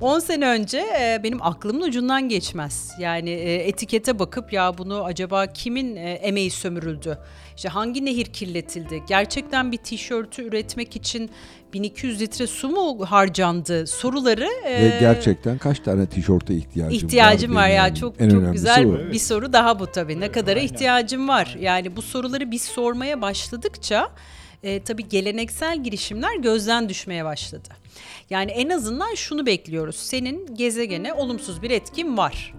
10 sene önce e, benim aklımın ucundan geçmez. Yani e, etikete bakıp ya bunu acaba kimin e, emeği sömürüldü? İşte hangi nehir kirletildi? Gerçekten bir tişörtü üretmek için 1200 litre su mu harcandı? Soruları e, Ve gerçekten kaç tane tişörte ihtiyacım, ihtiyacım var, benim? ya çok En çok güzel bu. bir soru daha bu tabii. Ne kadara aynen. ihtiyacım var? Yani bu soruları biz sormaya başladıkça e, tabii geleneksel girişimler gözden düşmeye başladı. Yani en azından şunu bekliyoruz. Senin gezegene olumsuz bir etkin var.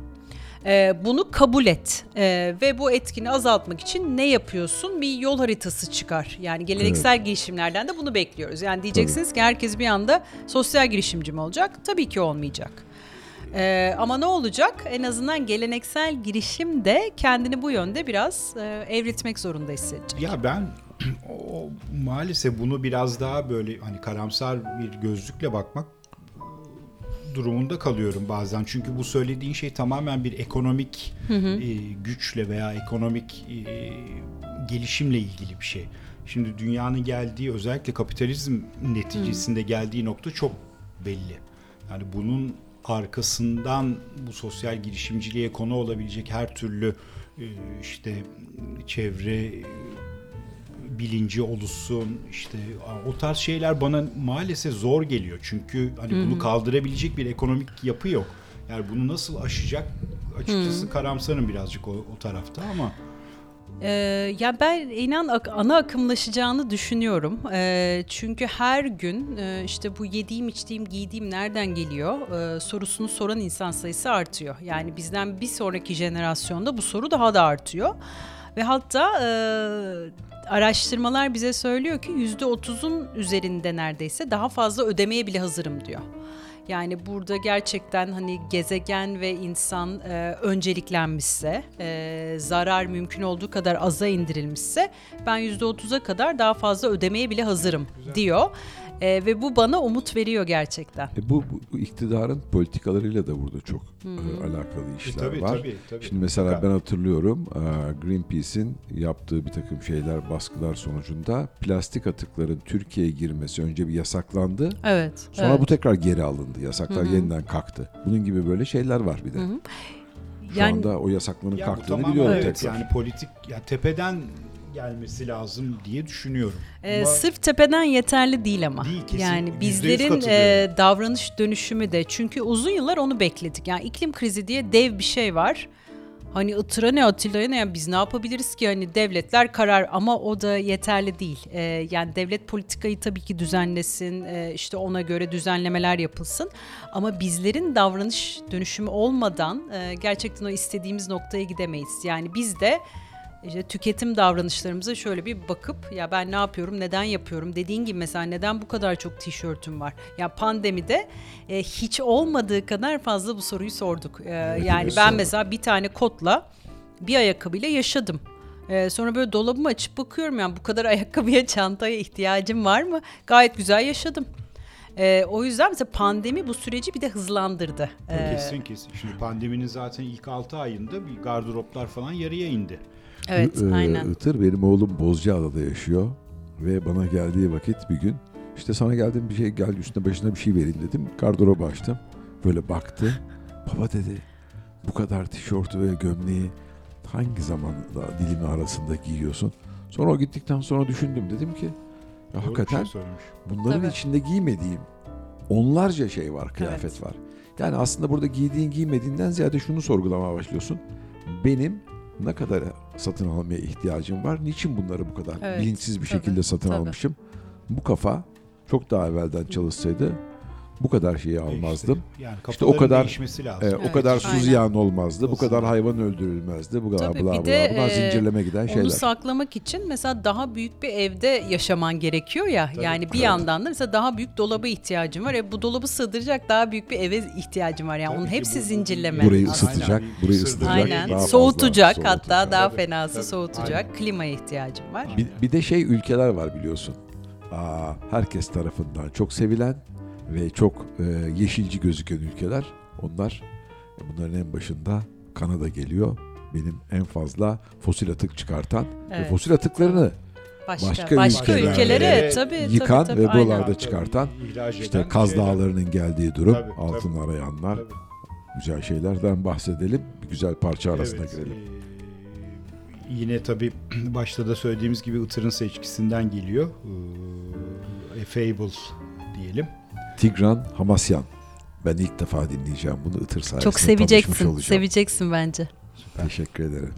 E, bunu kabul et E, ve bu etkini azaltmak için ne yapıyorsun? Bir yol haritası çıkar. Yani geleneksel girişimlerden de bunu bekliyoruz. Yani diyeceksiniz ki herkes bir anda sosyal girişimci mi olacak? Tabii ki olmayacak. Ee, ama ne olacak? En azından geleneksel girişim de kendini bu yönde biraz e, evritmek zorunda hissedecek. Ya ben o, maalesef bunu biraz daha böyle hani karamsar bir gözlükle bakmak durumunda kalıyorum bazen. Çünkü bu söylediğin şey tamamen bir ekonomik e, güçle veya ekonomik e, gelişimle ilgili bir şey. Şimdi dünyanın geldiği özellikle kapitalizm neticesinde geldiği nokta çok belli. Yani bunun arkasından bu sosyal girişimciliğe konu olabilecek her türlü e, işte çevre bilinci oluşsun işte o tarz şeyler bana maalesef zor geliyor çünkü hani bunu kaldırabilecek bir ekonomik yapı yok. Yani bunu nasıl aşacak? Açıkçası karamsarım birazcık o, o tarafta ama Ee, ya ben inan ak- ana akımlaşacağını düşünüyorum. Ee, çünkü her gün e, işte bu yediğim, içtiğim, giydiğim nereden geliyor e, sorusunu soran insan sayısı artıyor. Yani bizden bir sonraki jenerasyonda bu soru daha da artıyor. Ve hatta e, araştırmalar bize söylüyor ki yüzde otuzun üzerinde neredeyse daha fazla ödemeye bile hazırım diyor. Yani burada gerçekten hani gezegen ve insan e, önceliklenmişse, e, zarar mümkün olduğu kadar aza indirilmişse ben %30'a kadar daha fazla ödemeye bile hazırım diyor. E, ve bu bana umut veriyor gerçekten. E bu, bu, bu iktidarın politikalarıyla da burada çok e, alakalı işler tabii, var. tabii, tabii. Şimdi mesela ben hatırlıyorum e, Greenpeace'in yaptığı bir takım şeyler, baskılar sonucunda plastik atıkların Türkiye'ye girmesi önce bir yasaklandı. Evet. Sonra evet. bu tekrar geri alındı. Yasaklar yeniden kalktı. Bunun gibi böyle şeyler var bir de. Şu Yani- anda o yasakların Ya kalktığını biliyorum evet, tekrar. yani politik ya tepeden gelmesi lazım diye düşünüyorum. Ee, Ama sırf tepeden yeterli değil ama. Değil, kesin. yani bizlerin e, davranış dönüşümü de çünkü uzun yıllar onu bekledik. Yani iklim krizi diye dev bir şey var. Hani Itıra ne Atilla'ya ne yani biz ne yapabiliriz ki hani devletler karar ama o da yeterli değil. Ee, yani devlet politikayı tabii ki düzenlesin e, işte ona göre düzenlemeler yapılsın ama bizlerin davranış dönüşümü olmadan e, gerçekten o istediğimiz noktaya gidemeyiz. Yani biz de işte tüketim davranışlarımıza şöyle bir bakıp ya ben ne yapıyorum, neden yapıyorum dediğin gibi mesela neden bu kadar çok tişörtüm var? Ya pandemide e, hiç olmadığı kadar fazla bu soruyu sorduk. E, yani ben mesela bir tane kotla bir ayakkabıyla yaşadım. E, sonra böyle dolabımı açıp bakıyorum yani bu kadar ayakkabıya, çantaya ihtiyacım var mı? Gayet güzel yaşadım. E, o yüzden mesela pandemi bu süreci bir de hızlandırdı. E, kesin kesin. Şimdi pandeminin zaten ilk 6 ayında bir gardıroplar falan yarıya indi. Evet, Ee, aynen. Itır benim oğlum Bozcaada'da yaşıyor ve bana geldiği vakit bir gün işte sana geldim bir şey gel üstüne başına bir şey vereyim dedim. Gardırobu açtım. Böyle baktı. Baba dedi bu kadar tişörtü ve gömleği hangi zamanda dilimi arasında giyiyorsun? Sonra o gittikten sonra düşündüm dedim ki ya Doğru hakikaten şey söylemiş. bunların Tabii. içinde giymediğim onlarca şey var, kıyafet Evet. var. Yani aslında burada giydiğin giymediğinden ziyade şunu sorgulamaya başlıyorsun. Benim ne kadar satın almaya ihtiyacım var? Niçin bunları bu kadar Evet, bilinçsiz bir tabii, şekilde satın tabii. almışım? Bu kafa çok daha evvelden çalışsaydı bu kadar şeyi almazdım. İşte, yani İşte o kadar- değişmesi lazım. Ee, o Evet, kadar su aynen. ziyan olmazdı, bu kadar hayvan öldürülmezdi, bu kadar Tabii, bla bla de, Bunlar e, zincirleme giden şeyler. Onu saklamak için mesela daha büyük bir evde yaşaman gerekiyor ya. yani bir Evet. yandan da mesela daha büyük dolaba ihtiyacın var. E bu dolabı sığdıracak daha büyük bir eve ihtiyacın var. Yani Tabii onun hepsi bu- zincirleme. Burayı ısıtacak, Aynen. burayı ısıtacak, Aynen. daha fazla soğutacak hatta soğutacak. daha Tabii, fenası tabii. soğutacak. Aynen. Klimaya ihtiyacın var. Bir, bir de şey ülkeler var biliyorsun. Aa, herkes tarafından çok sevilen ve çok e, yeşilci gözüken ülkeler. Onlar e, bunların en başında Kanada geliyor. Benim en fazla fosil atık çıkartan ve Evet. fosil atıklarını Başka başka ülkelere tabii yıkan tabii, ve tabii, aynen. buralarda Tabii, çıkartan işte Kaz şeyler. Dağları'nın geldiği durum, Tabii, tabii. altın arayanlar, Tabii. güzel şeylerden bahsedelim. Bir güzel parça arasına Evet, girelim. e, yine tabii başta da söylediğimiz gibi Itır'ın seçkisinden geliyor. E, A Fable diyelim. Tigran Hamasyan. Ben ilk defa dinleyeceğim bunu Itır sayesinde Çok seveceksin. Seveceksin bence. Teşekkür ederim.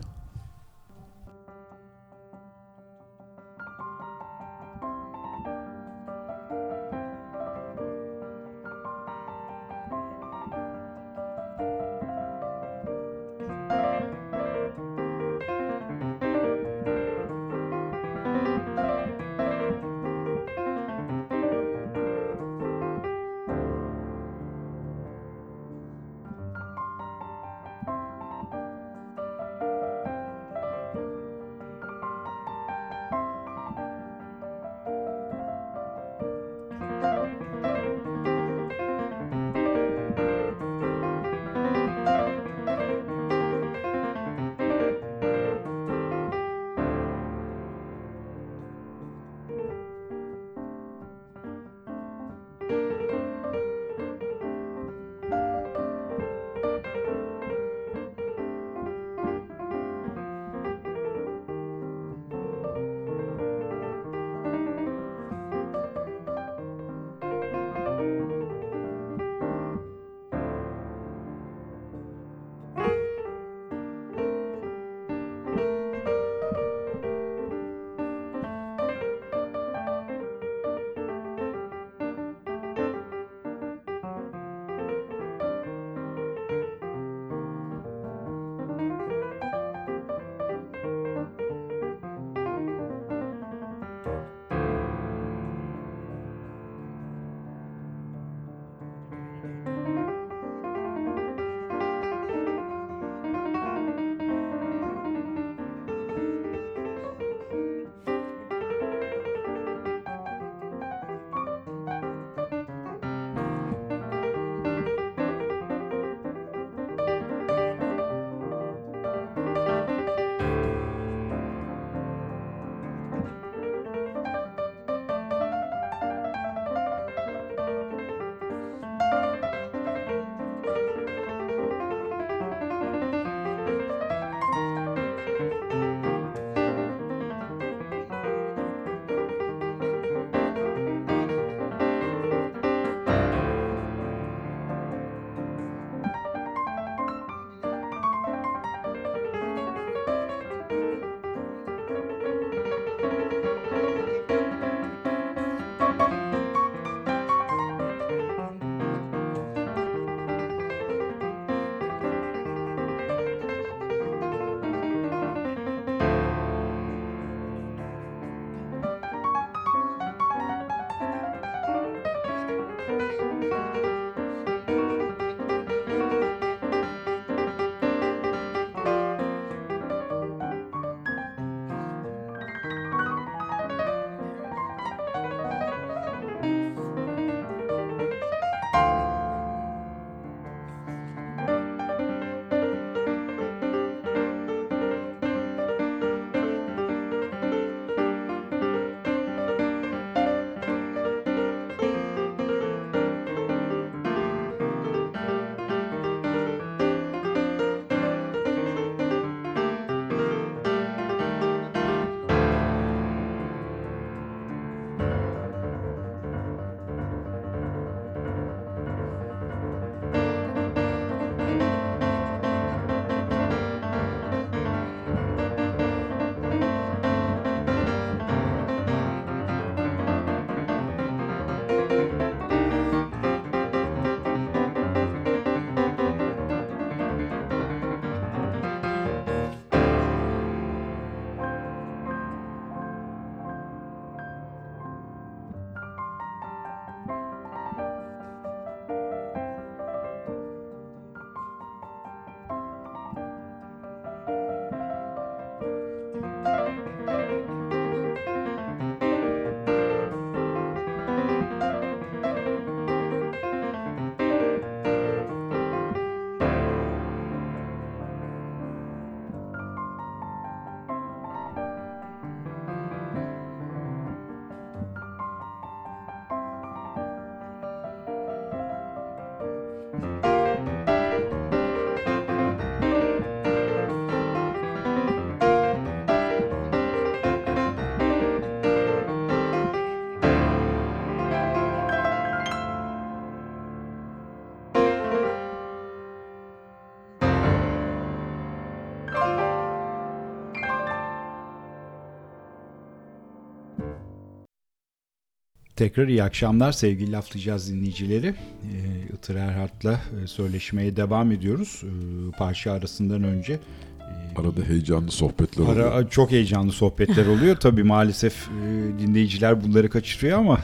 Tekrar iyi akşamlar sevgili laflayacağız dinleyicileri. Ee, Itır Erhat'la e, söyleşmeye devam ediyoruz. Ee, parça arasından önce. e, Arada heyecanlı sohbetler oluyor. Ara, çok heyecanlı sohbetler oluyor. Tabii maalesef e, dinleyiciler bunları kaçırıyor ama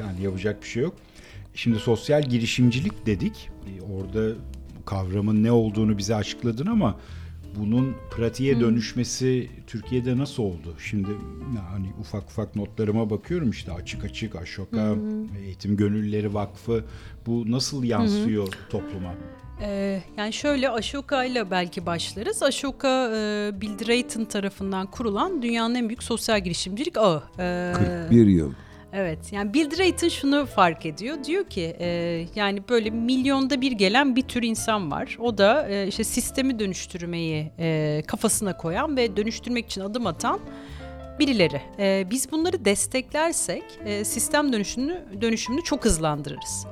yani yapacak bir şey yok. Şimdi sosyal girişimcilik dedik. Orada kavramın ne olduğunu bize açıkladın ama bunun pratiğe dönüşmesi Türkiye'de nasıl oldu? Şimdi hani ufak ufak notlarıma bakıyorum işte açık açık Aşoka, Eğitim Gönülleri Vakfı bu nasıl yansıyor topluma? Ee, yani şöyle Ashoka ile belki başlarız. Ashoka e, Bill Drayton tarafından kurulan dünyanın en büyük sosyal girişimcilik ağı. Ee, 41 yıl. Evet yani Bill Drayton şunu fark ediyor. Diyor ki e, yani böyle milyonda bir gelen bir tür insan var. O da e, işte sistemi dönüştürmeyi e, kafasına koyan ve dönüştürmek için adım atan birileri. E, biz bunları desteklersek e, sistem dönüşümünü dönüşümünü çok hızlandırırız.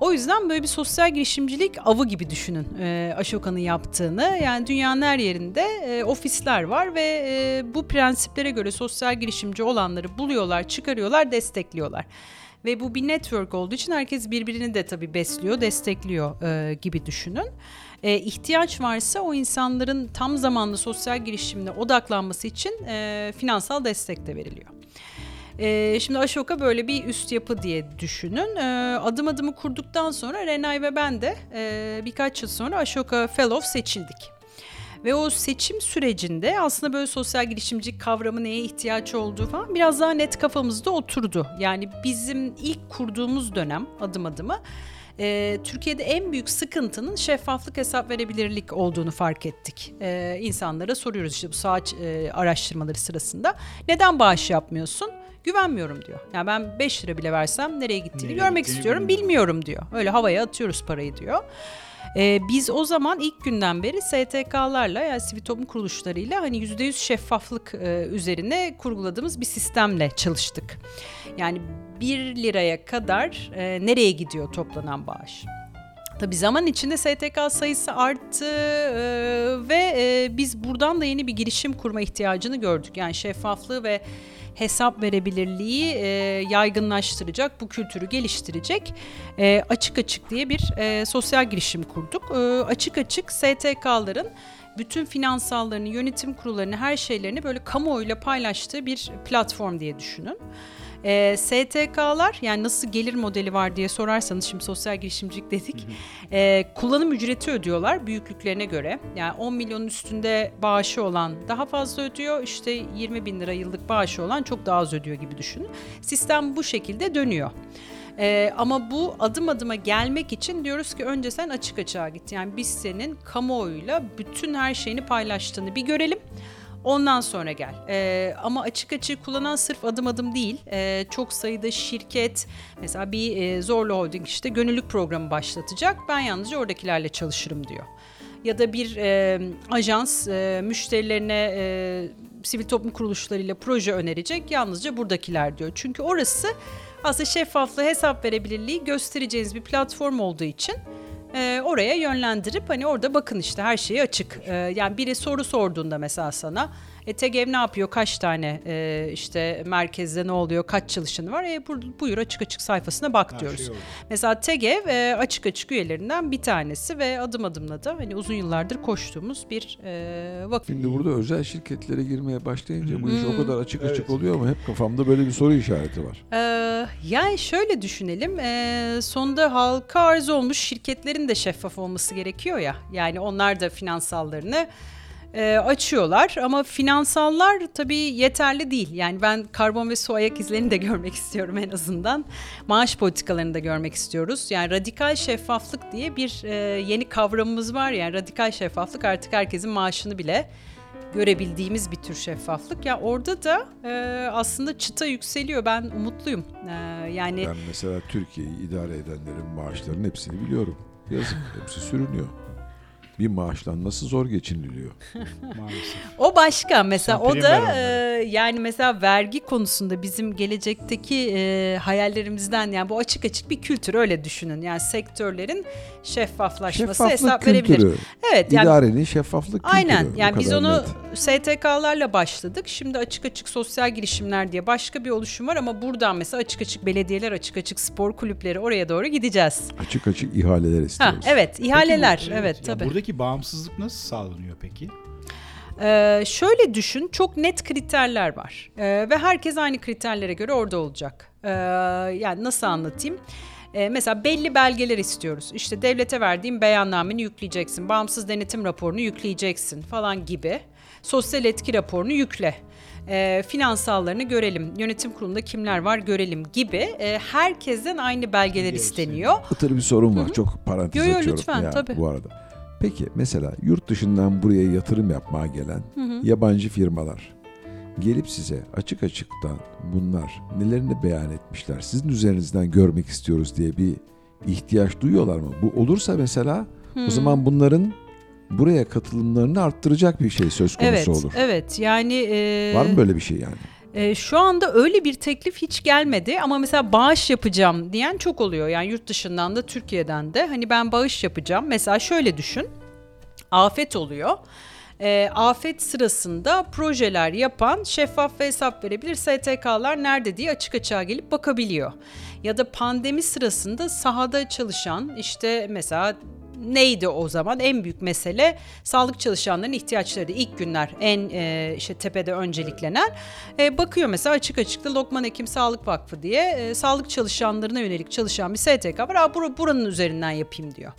O yüzden böyle bir sosyal girişimcilik avı gibi düşünün e, Ashoka'nın yaptığını. Yani dünyanın her yerinde e, ofisler var ve e, bu prensiplere göre sosyal girişimci olanları buluyorlar, çıkarıyorlar, destekliyorlar. Ve bu bir network olduğu için herkes birbirini de tabii besliyor, destekliyor e, gibi düşünün. E, ihtiyaç varsa o insanların tam zamanlı sosyal girişimine odaklanması için e, finansal destek de veriliyor. Ee, şimdi Ashoka böyle bir üst yapı diye düşünün. Ee, adım adımı kurduktan sonra Renay ve ben de e, birkaç yıl sonra Ashoka Fellow seçildik. Ve o seçim sürecinde aslında böyle sosyal girişimcilik kavramı neye ihtiyaç olduğu falan biraz daha net kafamızda oturdu. Yani bizim ilk kurduğumuz dönem adım adımı e, Türkiye'de en büyük sıkıntının şeffaflık hesap verebilirlik olduğunu fark ettik. E, insanlara soruyoruz işte bu saat e, araştırmaları sırasında. Neden bağış yapmıyorsun? Güvenmiyorum diyor. Yani ben 5 lira bile versem nereye gittiğini Nereye görmek gittiğini istiyorum bilmiyorum. bilmiyorum diyor. Öyle havaya atıyoruz parayı diyor. Ee, biz o zaman ilk günden beri STK'larla yani sivil toplum kuruluşlarıyla hani %100 şeffaflık e, üzerine kurguladığımız bir sistemle çalıştık. Yani 1 liraya kadar e, nereye gidiyor toplanan bağış? Tabii zaman içinde STK sayısı arttı e, ve e, biz buradan da yeni bir girişim kurma ihtiyacını gördük. Yani şeffaflığı ve hesap verebilirliği e, yaygınlaştıracak, bu kültürü geliştirecek e, Açık Açık diye bir e, sosyal girişim kurduk. E, açık Açık STK'ların bütün finansallarını, yönetim kurullarını, her şeylerini böyle kamuoyuyla paylaştığı bir platform diye düşünün. E, STK'lar yani nasıl gelir modeli var diye sorarsanız şimdi sosyal girişimcilik dedik. E, kullanım ücreti ödüyorlar büyüklüklerine göre. Yani 10 milyonun üstünde bağışı olan daha fazla ödüyor. İşte 20 bin lira yıllık bağışı olan çok daha az ödüyor gibi düşünün. Sistem bu şekilde dönüyor. Ee, ama bu adım adıma gelmek için diyoruz ki önce sen açık açığa git. Yani biz senin kamuoyuyla bütün her şeyini paylaştığını bir görelim. Ondan sonra gel. Ee, ama açık açık kullanan sırf adım adım değil. Ee, çok sayıda şirket, mesela bir e, Zorlu Holding işte gönüllülük programı başlatacak. Ben yalnızca oradakilerle çalışırım diyor. Ya da bir e, ajans e, müşterilerine e, sivil toplum kuruluşlarıyla proje önerecek. Yalnızca buradakiler diyor. Çünkü orası aslında şeffaflığı, hesap verebilirliği göstereceğiniz bir platform olduğu için e, oraya yönlendirip hani orada bakın işte her şeyi açık. E, yani biri soru sorduğunda mesela sana e, TGV ne yapıyor, kaç tane e, işte merkezde ne oluyor, kaç çalışanı var? E, bur- buyur açık açık sayfasına bak diyoruz. şey. Mesela TGV e, açık açık üyelerinden bir tanesi ve adım adımla da hani uzun yıllardır koştuğumuz bir e, vakıf. Şimdi burada özel şirketlere girmeye başlayınca bu iş Hmm. o kadar açık açık Evet. oluyor ama hep kafamda böyle bir soru işareti var. Ee, yani şöyle düşünelim. Ee, sonunda halka arz olmuş şirketlerin de şeffaf olması gerekiyor ya. Yani onlar da finansallarını e, açıyorlar ama finansallar tabii yeterli değil. Yani ben karbon ve su ayak izlerini de görmek istiyorum en azından. Maaş politikalarını da görmek istiyoruz. Yani radikal şeffaflık diye bir e, yeni kavramımız var. Yani radikal şeffaflık artık herkesin maaşını bile görebildiğimiz bir tür şeffaflık. Ya orada da e, aslında çıta yükseliyor. Ben umutluyum. E, yani Ben mesela Türkiye'yi idare edenlerin maaşlarının hepsini biliyorum. Yazık hepsi sürünüyor. Bir maaştan nasıl zor geçiniliyor? Maalesef. O başka mesela Sen o da e, yani mesela vergi konusunda bizim gelecekteki e, hayallerimizden yani bu açık açık bir kültür öyle düşünün. Yani sektörlerin şeffaflaşması Şeffaflık hesap kültürü. verebilir. Evet yani İdarenin şeffaflık kültürü. Aynen. Yani biz onu net. STK'larla başladık. Şimdi açık açık sosyal girişimler diye başka bir oluşum var ama buradan mesela açık açık belediyeler, açık açık spor kulüpleri oraya doğru gideceğiz. açık açık ihaleler Ha, istiyoruz. evet, ihaleler. Peki bu- evet, tabii. Buradaki bağımsızlık nasıl sağlanıyor peki? Ee, şöyle düşün, çok net kriterler var Ee, ve herkes aynı kriterlere göre orada olacak. Ee, yani nasıl anlatayım? Ee, mesela belli belgeler istiyoruz. İşte devlete verdiğin beyannameni yükleyeceksin, bağımsız denetim raporunu yükleyeceksin falan gibi. Sosyal etki raporunu yükle. Ee, finansallarını görelim, yönetim kurulunda kimler var görelim gibi e, herkesten aynı belgeler isteniyor. Itır bir sorun var. Çok parantez Yo, yo, açıyorum lütfen, ya tabii. bu arada. Peki mesela yurt dışından buraya yatırım yapmaya gelen yabancı firmalar gelip size açık açıktan bunlar nelerini beyan etmişler sizin üzerinizden görmek istiyoruz diye bir ihtiyaç duyuyorlar mı? Bu olursa mesela o zaman bunların buraya katılımlarını arttıracak bir şey söz konusu Evet, olur. evet. Yani e, Var mı böyle bir şey yani? E, şu anda öyle bir teklif hiç gelmedi ama mesela bağış yapacağım diyen çok oluyor. Yani yurt dışından da Türkiye'den de hani ben bağış yapacağım. Mesela şöyle düşün. Afet oluyor. E, afet sırasında projeler yapan şeffaf ve hesap verebilir STK'lar nerede diye açık açığa gelip bakabiliyor. Ya da pandemi sırasında sahada çalışan işte mesela neydi o zaman en büyük mesele sağlık çalışanlarının ihtiyaçları ilk günler en e, işte tepede önceliklenen E, bakıyor mesela açık açıkta Lokman Hekim Sağlık Vakfı diye e, sağlık çalışanlarına yönelik çalışan bir STK var. Aa, bura- buranın üzerinden yapayım diyor.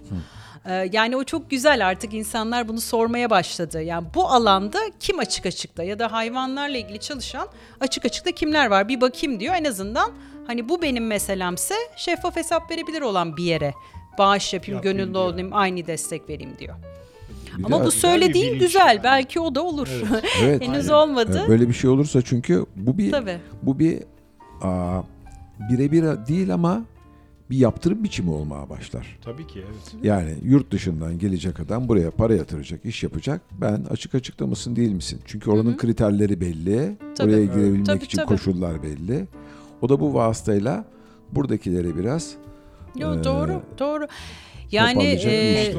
E, yani o çok güzel artık insanlar bunu sormaya başladı. Yani bu alanda kim açık açıkta ya da hayvanlarla ilgili çalışan açık açıkta kimler var bir bakayım diyor. En azından hani bu benim meselemse şeffaf hesap verebilir olan bir yere bağış yapayım, Yapayım gönüllü diyor. olayım, aynı destek vereyim diyor. Bir Ama bu söylediğin güzel. yani. Belki o da olur. Evet. Henüz Aynen. olmadı. Böyle bir şey olursa çünkü bu bir Tabii. bu bir aa, birebir değil ama bir yaptırım biçimi olmaya başlar. Tabii ki evet. Yani yurt dışından gelecek adam buraya para yatıracak, iş yapacak. Ben açık açıkta mısın değil misin? Çünkü oranın kriterleri belli. Tabii. Oraya Evet. girebilmek Tabii, için tabii. koşullar belli. O da bu vasıtayla buradakileri biraz Yo, Ee, doğru, doğru. Yani e,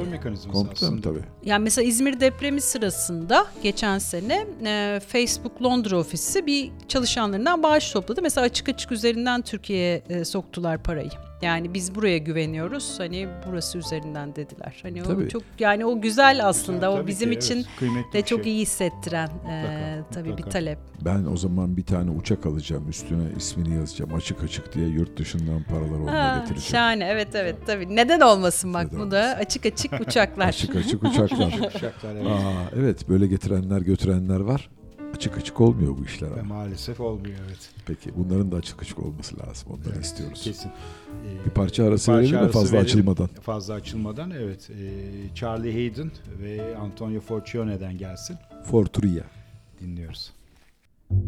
aslında. tabii. yani mesela İzmir depremi sırasında geçen sene e, Facebook Londra ofisi bir çalışanlarından bağış topladı. Mesela açık açık üzerinden Türkiye'ye e, soktular parayı. Yani biz buraya güveniyoruz. Hani burası üzerinden dediler. Hani Tabii. o çok yani o güzel aslında. o Tabii bizim ki, için evet. Kıymetli de bir çok şey. iyi hissettiren e, Mutlaka, tabii bir mutlaka. talep. Ben o zaman bir tane uçak alacağım. Üstüne ismini yazacağım. Açık açık diye yurt dışından paraları onunla getireceğim. şahane evet evet tabii. Neden olmasın bak Neden bu da açık açık uçaklar. Açık açık uçaklar. Uçaklar, evet. Aa, evet böyle getirenler götürenler var. Açık açık olmuyor bu işler Ve ama. maalesef olmuyor evet. Peki bunların da açık açık olması lazım. Onları Evet, istiyoruz. Kesin. Ee, Bir parça arası parça verelim mi fazla verelim. açılmadan? Fazla açılmadan evet. Ee, Charlie Hayden ve Antonio Forcione'den gelsin. Fortria. Dinliyoruz. Thank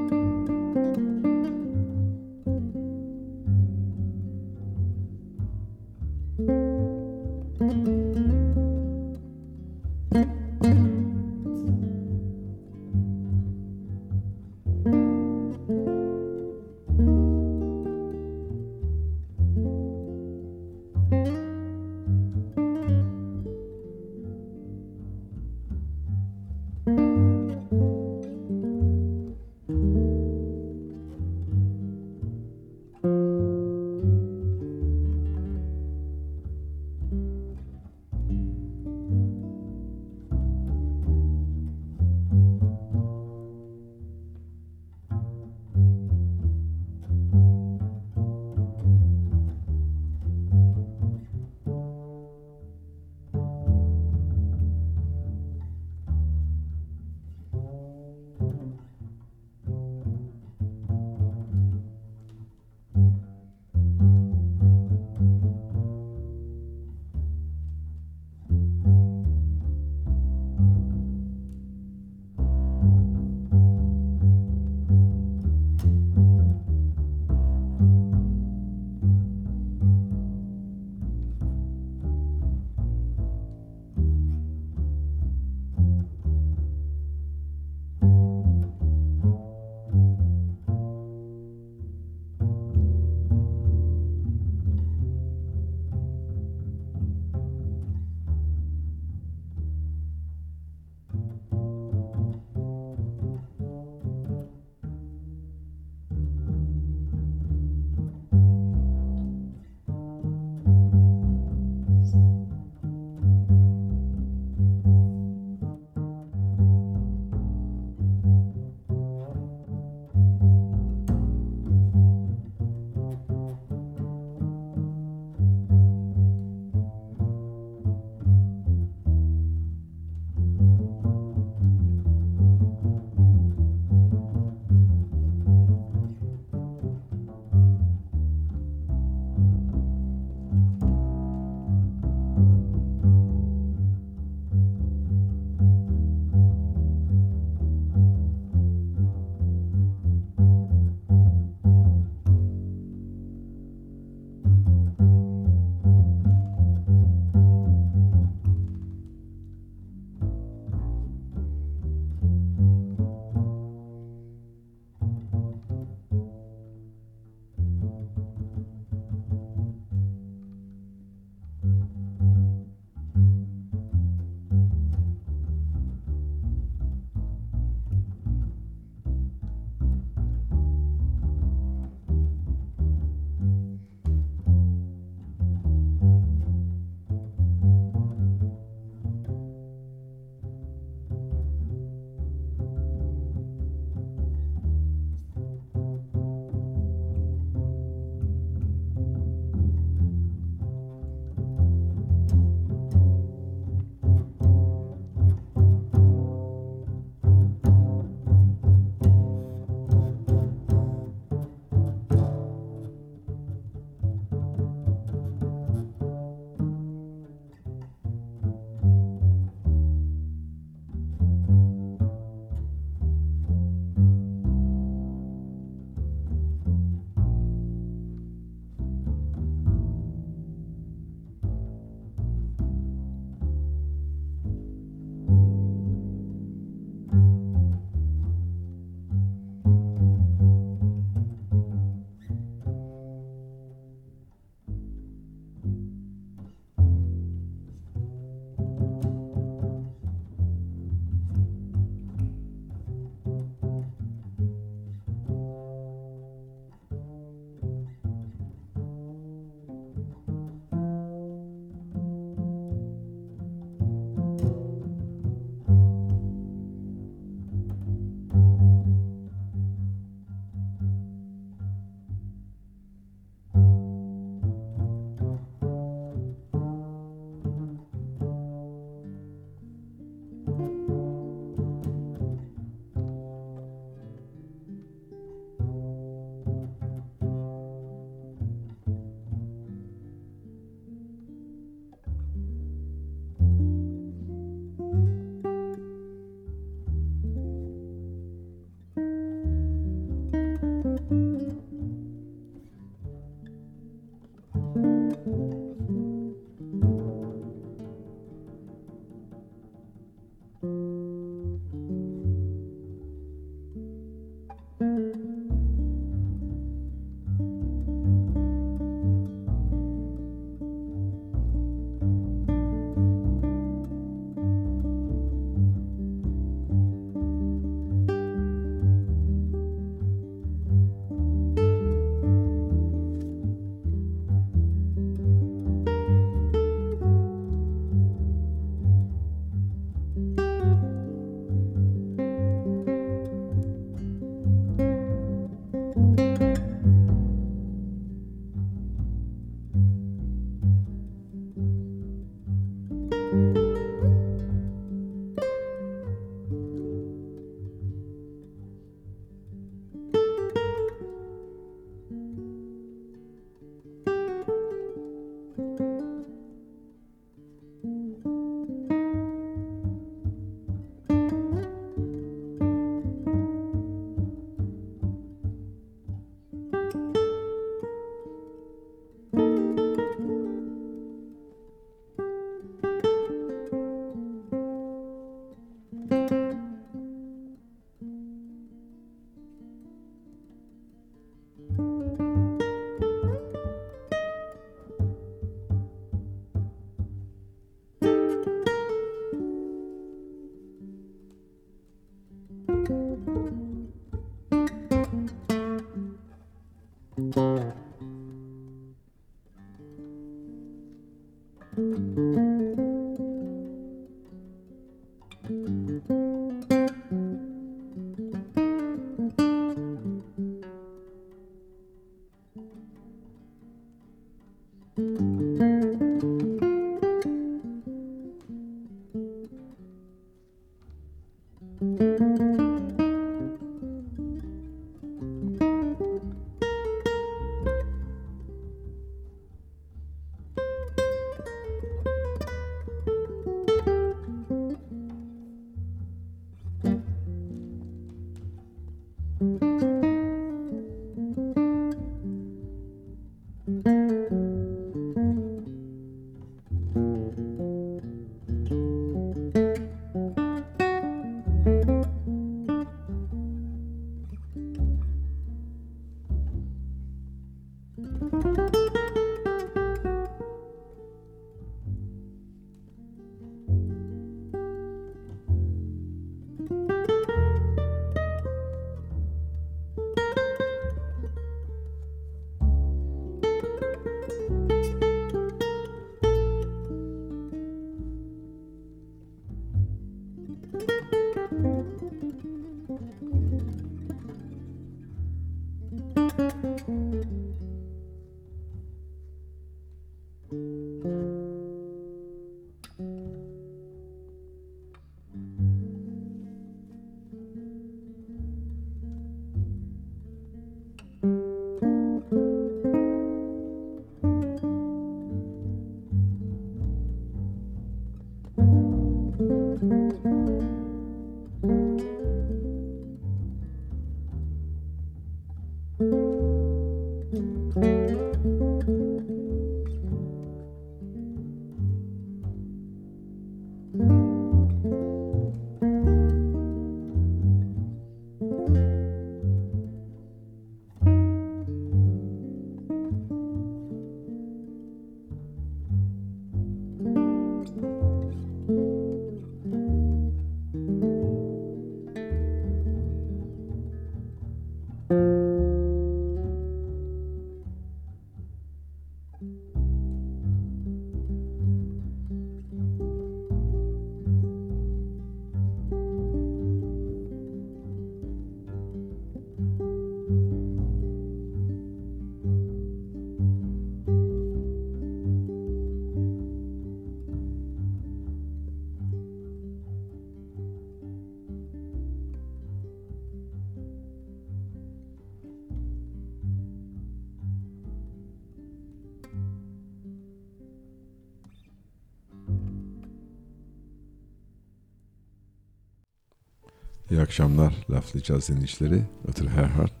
İyi akşamlar laflayacağız dinleyicileri. Ötür Herhard,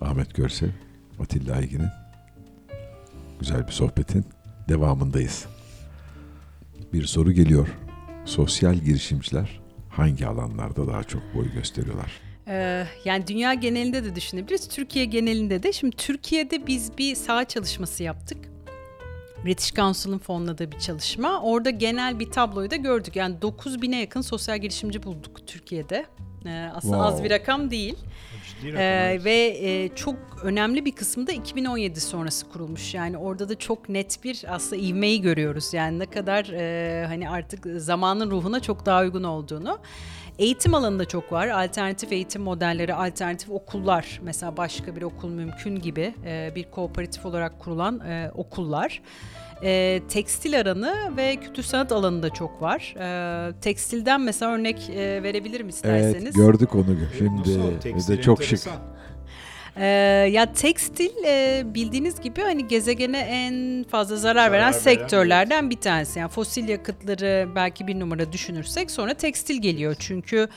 Ahmet Görsev, Atilla Aygin'in güzel bir sohbetin devamındayız. Bir soru geliyor. Sosyal girişimciler hangi alanlarda daha çok boy gösteriyorlar? Ee, yani dünya genelinde de düşünebiliriz. Türkiye genelinde de. Şimdi Türkiye'de biz bir saha çalışması yaptık. British Council'ın fonladığı bir çalışma. Orada genel bir tabloyu da gördük. Yani 9000'e yakın sosyal girişimci bulduk Türkiye'de. Ee, aslında Wow. az bir rakam değil. Ee, ve e, çok önemli bir kısmı da 2017 sonrası kurulmuş. Yani orada da çok net bir aslında ivmeyi görüyoruz. Yani ne kadar e, hani artık zamanın ruhuna çok daha uygun olduğunu. Eğitim alanında çok var. Alternatif eğitim modelleri, alternatif okullar. Mesela başka bir okul mümkün gibi e, bir kooperatif olarak kurulan e, okullar. E, tekstil alanı ve kültür sanat alanında çok var. E, tekstilden mesela örnek e, verebilirim isterseniz. Evet gördük onu şimdi. Nasıl? Bir Tekstil de çok şık. Ee, ya tekstil e, bildiğiniz gibi hani gezegene en fazla zarar, Zarar veren veren, sektörlerden bir tanesi. Yani fosil yakıtları belki bir numara düşünürsek sonra tekstil geliyor. Çünkü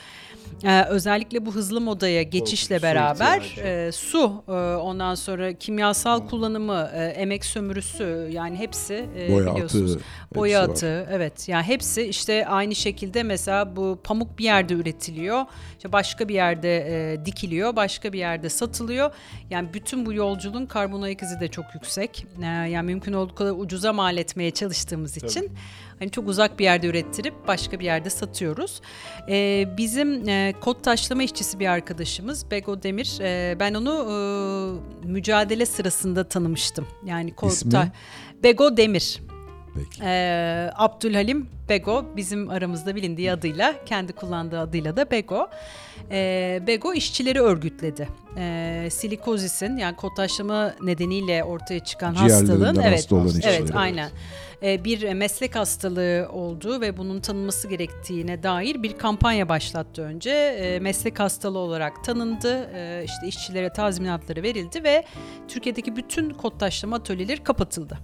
e, özellikle bu hızlı modaya geçişle su beraber e, su, e, ondan sonra kimyasal kullanımı, e, emek sömürüsü yani hepsi e, Boya biliyorsunuz. atı. Boya hepsi var. atı evet. Yani hepsi işte aynı şekilde mesela bu pamuk bir yerde üretiliyor. İşte başka bir yerde e, dikiliyor başka bir yerde satılıyor. Yani bütün bu yolculuğun karbon ayak izi de çok yüksek. E, yani mümkün olduğu kadar ucuza mal etmeye çalıştığımız için hani çok uzak bir yerde ürettirip başka bir yerde satıyoruz. E, bizim e, kod taşlama işçisi bir arkadaşımız Bego Demir. E, ben onu e, mücadele sırasında tanımıştım. Yani kod İsmi? ta- Bego Demir Peki. ee, Abdülhalim Bego bizim aramızda bilindiği adıyla, kendi kullandığı adıyla da Bego. Ee, Bego işçileri örgütledi. Ee, silikozisin yani kotaşlama nedeniyle ortaya çıkan hastalığın evet hasta olan evet işçileri. aynen Ee, bir meslek hastalığı olduğu ve bunun tanınması gerektiğine dair bir kampanya başlattı önce. Ee, meslek hastalığı olarak tanındı. Ee, işte işçilere tazminatları verildi ve Türkiye'deki bütün kodtaşlama atölyeleri kapatıldı.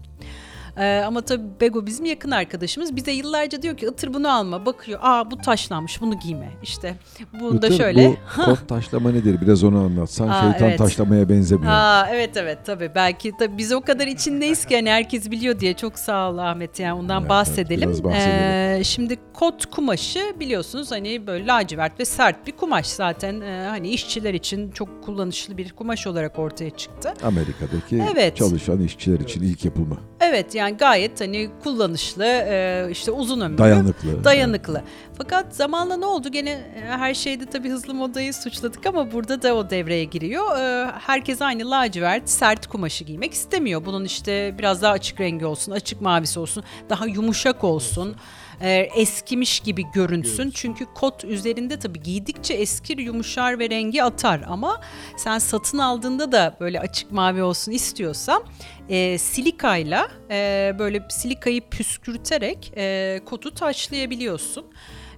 Ee, ama tabii Bego bizim yakın arkadaşımız. Bize yıllarca diyor ki Itır bunu alma. Bakıyor aa bu taşlanmış bunu giyme. İşte bunu da Itır, şöyle. Bu kot taşlama nedir? Biraz onu anlatsan. Aa, Şeytan evet. taşlamaya benzemiyor. Aa, evet evet tabii belki tabii biz o kadar içindeyiz ki hani herkes biliyor diye çok sağ ol Ahmet yani ondan Evet, bahsedelim. evet, bahsedelim. Ee, şimdi kot kumaşı biliyorsunuz hani böyle lacivert ve sert bir kumaş zaten e, hani işçiler için çok kullanışlı bir kumaş olarak ortaya çıktı. Amerika'daki Evet. çalışan işçiler için ilk yapılma. Evet yani gayet hani kullanışlı e, işte uzun ömürlü. Dayanıklı. Dayanıklı. Fakat zamanla ne oldu? Gene e, her şeyde tabii hızlı modayı suçladık ama burada da o devreye giriyor. E, Herkes aynı lacivert, sert kumaşı giymek istemiyor. Bunun işte biraz daha açık rengi olsun, açık mavisi olsun, daha yumuşak olsun. E, eskimiş gibi görünsün. Çünkü kot üzerinde tabii giydikçe eskir, yumuşar ve rengi atar. Ama sen satın aldığında da böyle açık mavi olsun istiyorsan e, silikayla e, böyle silikayı püskürterek e, kotu taşlayabiliyorsun.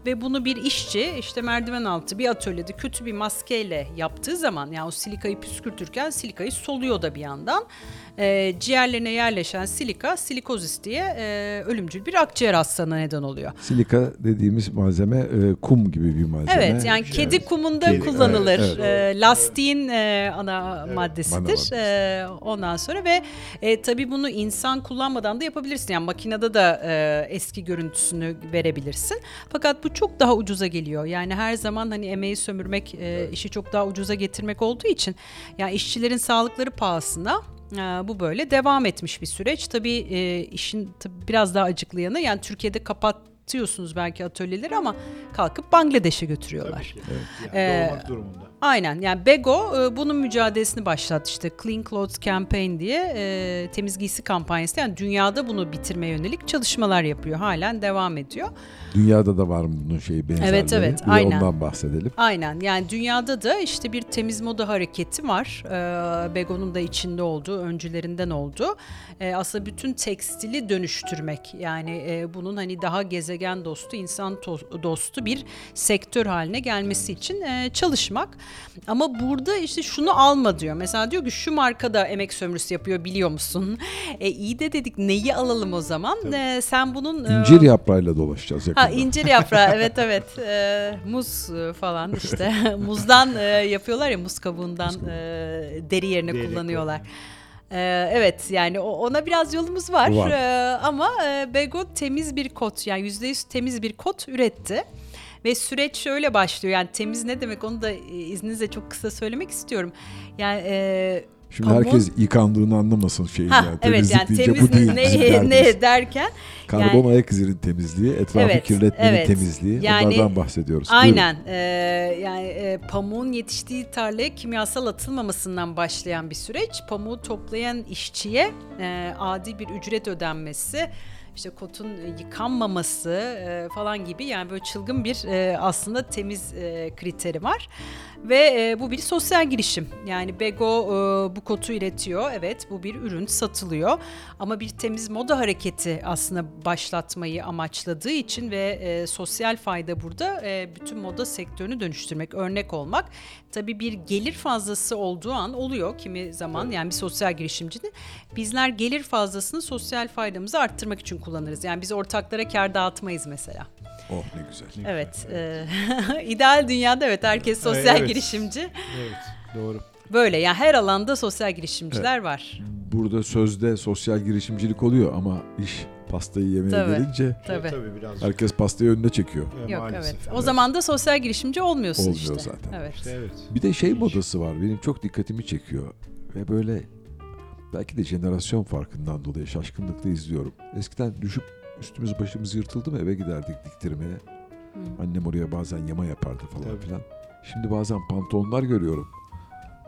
Ve bunu bir işçi işte merdiven altı bir atölyede kötü bir maskeyle yaptığı zaman yani o silikayı püskürtürken silikayı soluyor da bir yandan. E, ciğerlerine yerleşen silika silikozis diye e, ölümcül bir akciğer hastalığına neden oluyor. Silika dediğimiz malzeme e, kum gibi bir malzeme. Evet yani kedi kumunda Kedi- kullanılır. evet, evet. Ee, lastiğin e, ana maddesidir. ana maddesi. Ee, ondan sonra ve e, tabii bunu insan kullanmadan da yapabilirsin. Yani makinede de e, eski görüntüsünü verebilirsin. Fakat bu çok daha ucuza geliyor. Yani her zaman hani emeği sömürmek, e, işi çok daha ucuza getirmek olduğu için yani işçilerin sağlıkları pahasına e, bu böyle devam etmiş bir süreç. Tabii e, işin tabii biraz daha acıklı yanı yani Türkiye'de kapatıyorsunuz belki atölyeleri ama kalkıp Bangladeş'e götürüyorlar. Yani Ee, doğmak durumunda. Aynen yani Bego e, bunun mücadelesini başlattı işte Clean Clothes Campaign diye e, temiz giysi kampanyası yani dünyada bunu bitirmeye yönelik çalışmalar yapıyor halen devam ediyor. Dünyada da var mı bunun şeyi benzerleri? Evet, evet, Bir aynen. ondan bahsedelim. Aynen yani dünyada da işte bir temiz moda hareketi var. Ee, Bego'nun da içinde olduğu, öncülerinden oldu. Ee, aslında bütün tekstili dönüştürmek yani e, bunun hani daha gezegen dostu, insan dostu bir sektör haline gelmesi için e, çalışmak. Ama burada işte şunu alma diyor. Mesela diyor ki şu markada emek sömürüsü yapıyor biliyor musun? E, iyi de dedik neyi alalım o zaman? E, sen bunun... e, İncir yaprağıyla dolaşacağız yakında. Ha incir yaprağı evet evet Ee, muz e, falan işte muzdan e, yapıyorlar ya muz kabuğundan e, deri yerine Deri kullanıyorlar. Ee, evet yani ona biraz yolumuz var, Var. Ee, ama e, Bego temiz bir kot yani yüzde yüz temiz bir kot üretti. Ve süreç şöyle başlıyor yani temiz ne demek onu da e, izninizle çok kısa söylemek istiyorum. Yani e, Şimdi pamuğun- herkes yıkandığını anlamasın şeyi ha, yani. evet Temizlik yani deyince temiz bu değil. ne, ne derken Karbon yani- ayak izinin temizliği, etrafı Evet, kirletmenin evet. temizliği. Yani- Onlardan bahsediyoruz. Aynen. Ee, yani e, pamuğun yetiştiği tarlaya kimyasal atılmamasından başlayan bir süreç. Pamuğu toplayan işçiye e, adil bir ücret ödenmesi, işte kotun yıkanmaması e, falan gibi yani böyle çılgın bir e, aslında temiz e, kriteri var. Ve e, bu bir sosyal girişim. Yani Bego e, bu kotu üretiyor. Evet bu bir ürün satılıyor. Ama bir temiz moda hareketi aslında başlatmayı amaçladığı için ve e, sosyal fayda burada e, bütün moda sektörünü dönüştürmek, örnek olmak. Tabii bir gelir fazlası olduğu an oluyor kimi zaman yani bir sosyal girişimcinin. Bizler gelir fazlasını sosyal faydamızı arttırmak için kullanırız. Yani biz ortaklara kar dağıtmayız mesela. Oh ne güzel. Evet. e, ideal dünyada evet herkes sosyal Evet. girişimci. Evet doğru. Böyle yani her alanda sosyal girişimciler var. Burada sözde sosyal girişimcilik oluyor ama iş pastayı yemeye Tabii. gelince Tabii. Tabii biraz. herkes pastayı önüne çekiyor. e, Yok maalesef. evet. O zaman da sosyal girişimci olmuyorsun Olmuyor işte. zaten. Evet. İşte evet. Bir de şey modası var. Benim çok dikkatimi çekiyor. Ve böyle belki de jenerasyon farkından dolayı şaşkınlıkla izliyorum. Eskiden düşüp üstümüz başımız yırtıldı mı eve giderdik diktirmeye. Annem oraya bazen yama yapardı falan Tabii. filan. Şimdi bazen pantolonlar görüyorum.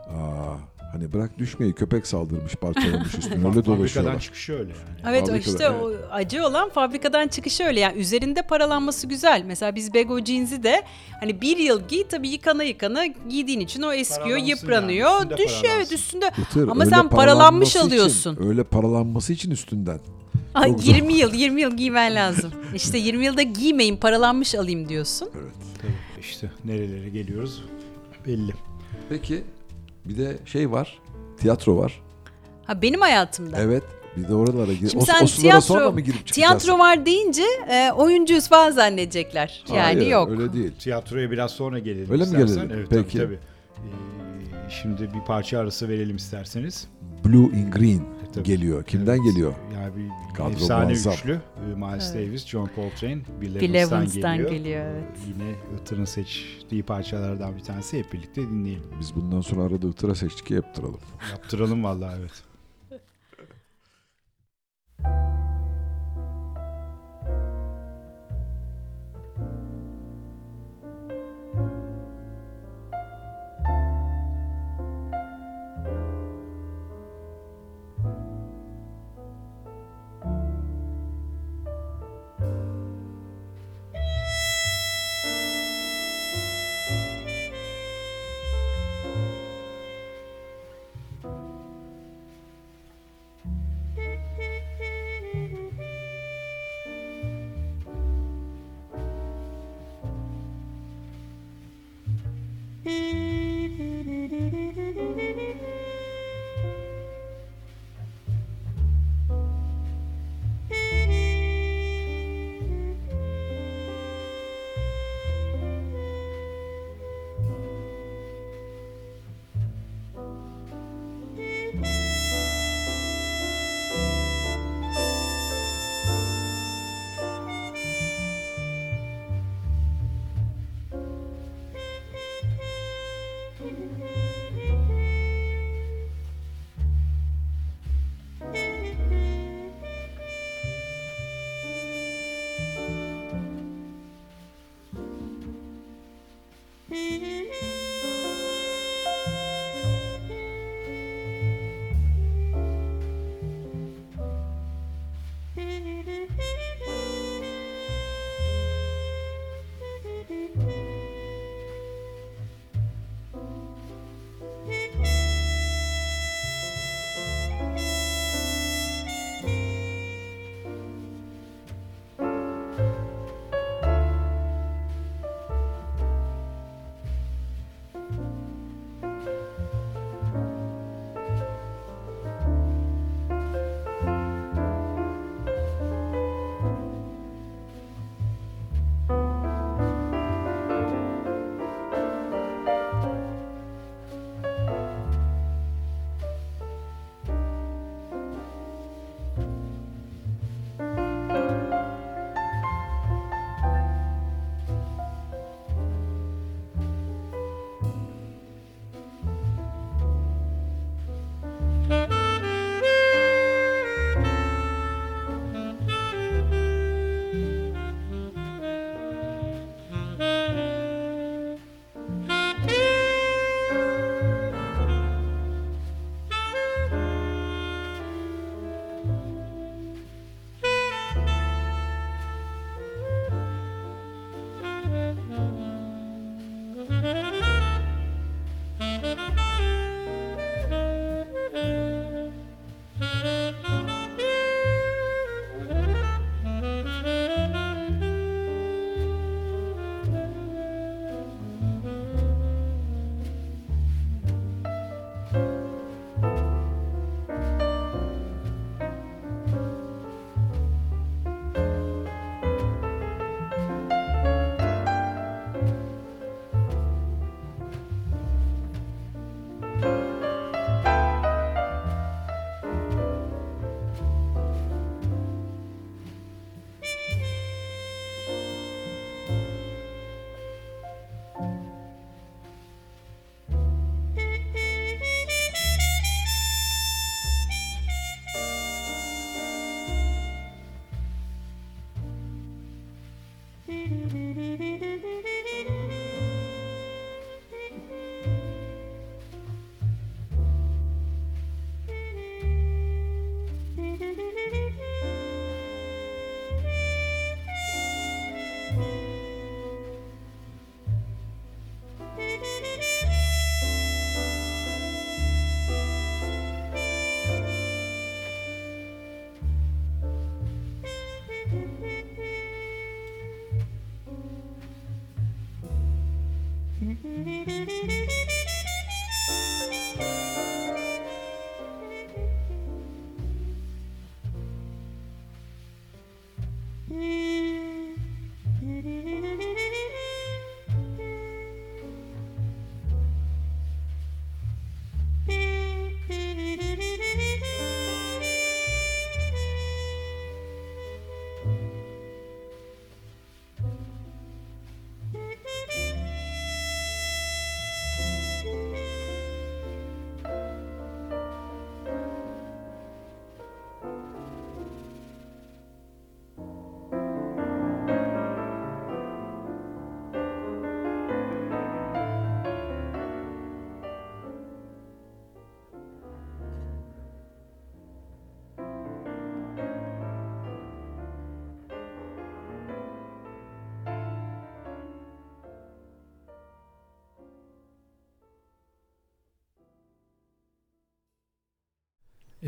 Aa, hani bırak düşmeyi köpek saldırmış parçalamış üstüne öyle Fabrikadan dolaşıyorlar. çıkışı öyle yani. Evet o Fabrikada, işte o acı olan fabrikadan çıkışı öyle yani üzerinde paralanması güzel. Mesela biz Bego jeans'i de hani bir yıl giy tabii yıkana yıkana giydiğin için o eskiyor, Paralansın yıpranıyor, yani, düşüyor evet üstünde. Itır, Ama sen paralanmış alıyorsun. Için, öyle paralanması için üstünden. Zor. 20 yıl 20 yıl giymen lazım. İşte 20 yılda giymeyin paralanmış alayım diyorsun. Tabii işte nerelere geliyoruz belli. Peki bir de şey var. Tiyatro var. Ha benim hayatımda. Evet. Bir de oralara gir. Şimdi O, sen o sulara tiyatro, sonra mı girip çıkacağız? tiyatro var deyince e, oyuncuyuz falan zannedecekler. Yani Hayır, yok. öyle değil. Tiyatroya biraz sonra gelelim Öyle mi gelelim? Evet, Peki. Tabii, tabii. Ee, şimdi bir parça arası verelim isterseniz. Blue in Green tabii. geliyor. Kimden Evet, geliyor? Yani bir Kadro efsane muazzam. üçlü. Ee, Miles Davis, John Coltrane, Bill, Bill Evans'tan geliyor. geliyor, evet. Yine Itır'ın seçtiği parçalardan bir tanesi hep birlikte dinleyelim. Biz bundan sonra arada ıtıra seçtik yaptıralım. Yaptıralım vallahi evet.